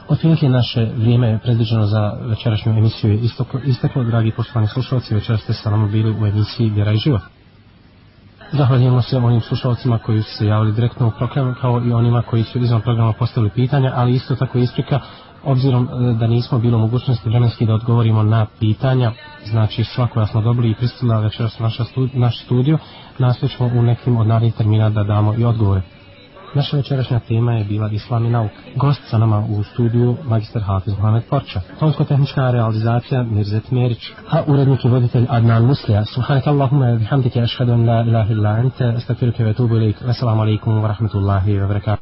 Otprilike naše vrijeme je predviđeno za večerašnju emisiju je isteklo, dragi poštovani slušalci, večera ste sa nama bili u emisiji Vjera i život. Zahvaljujemo se onim slušalcima koji su se javili direktno u program, kao i onima koji su izvan programa postavili pitanja, ali isto tako isprika, obzirom e, da nismo bilo mogućnosti vremenski da odgovorimo na pitanja, znači sva koja smo dobili i pristila večeras naša studi, naš studio, ćemo u nekim od narednih termina da damo i odgovore. Naša večerašnja tema je bila Islam i nauk. Gost sa nama u studiju magister Hafiz Mohamed Porča. Tonsko-tehnička realizacija Mirzet Merić. A urednik i voditelj Adnan Muslija. Subhanak Allahumma bihamdike ašhadu an la ilaha illa ente. Astakfiruke ve tubu ilik. Assalamu alaikum wa rahmatullahi wa barakatuh.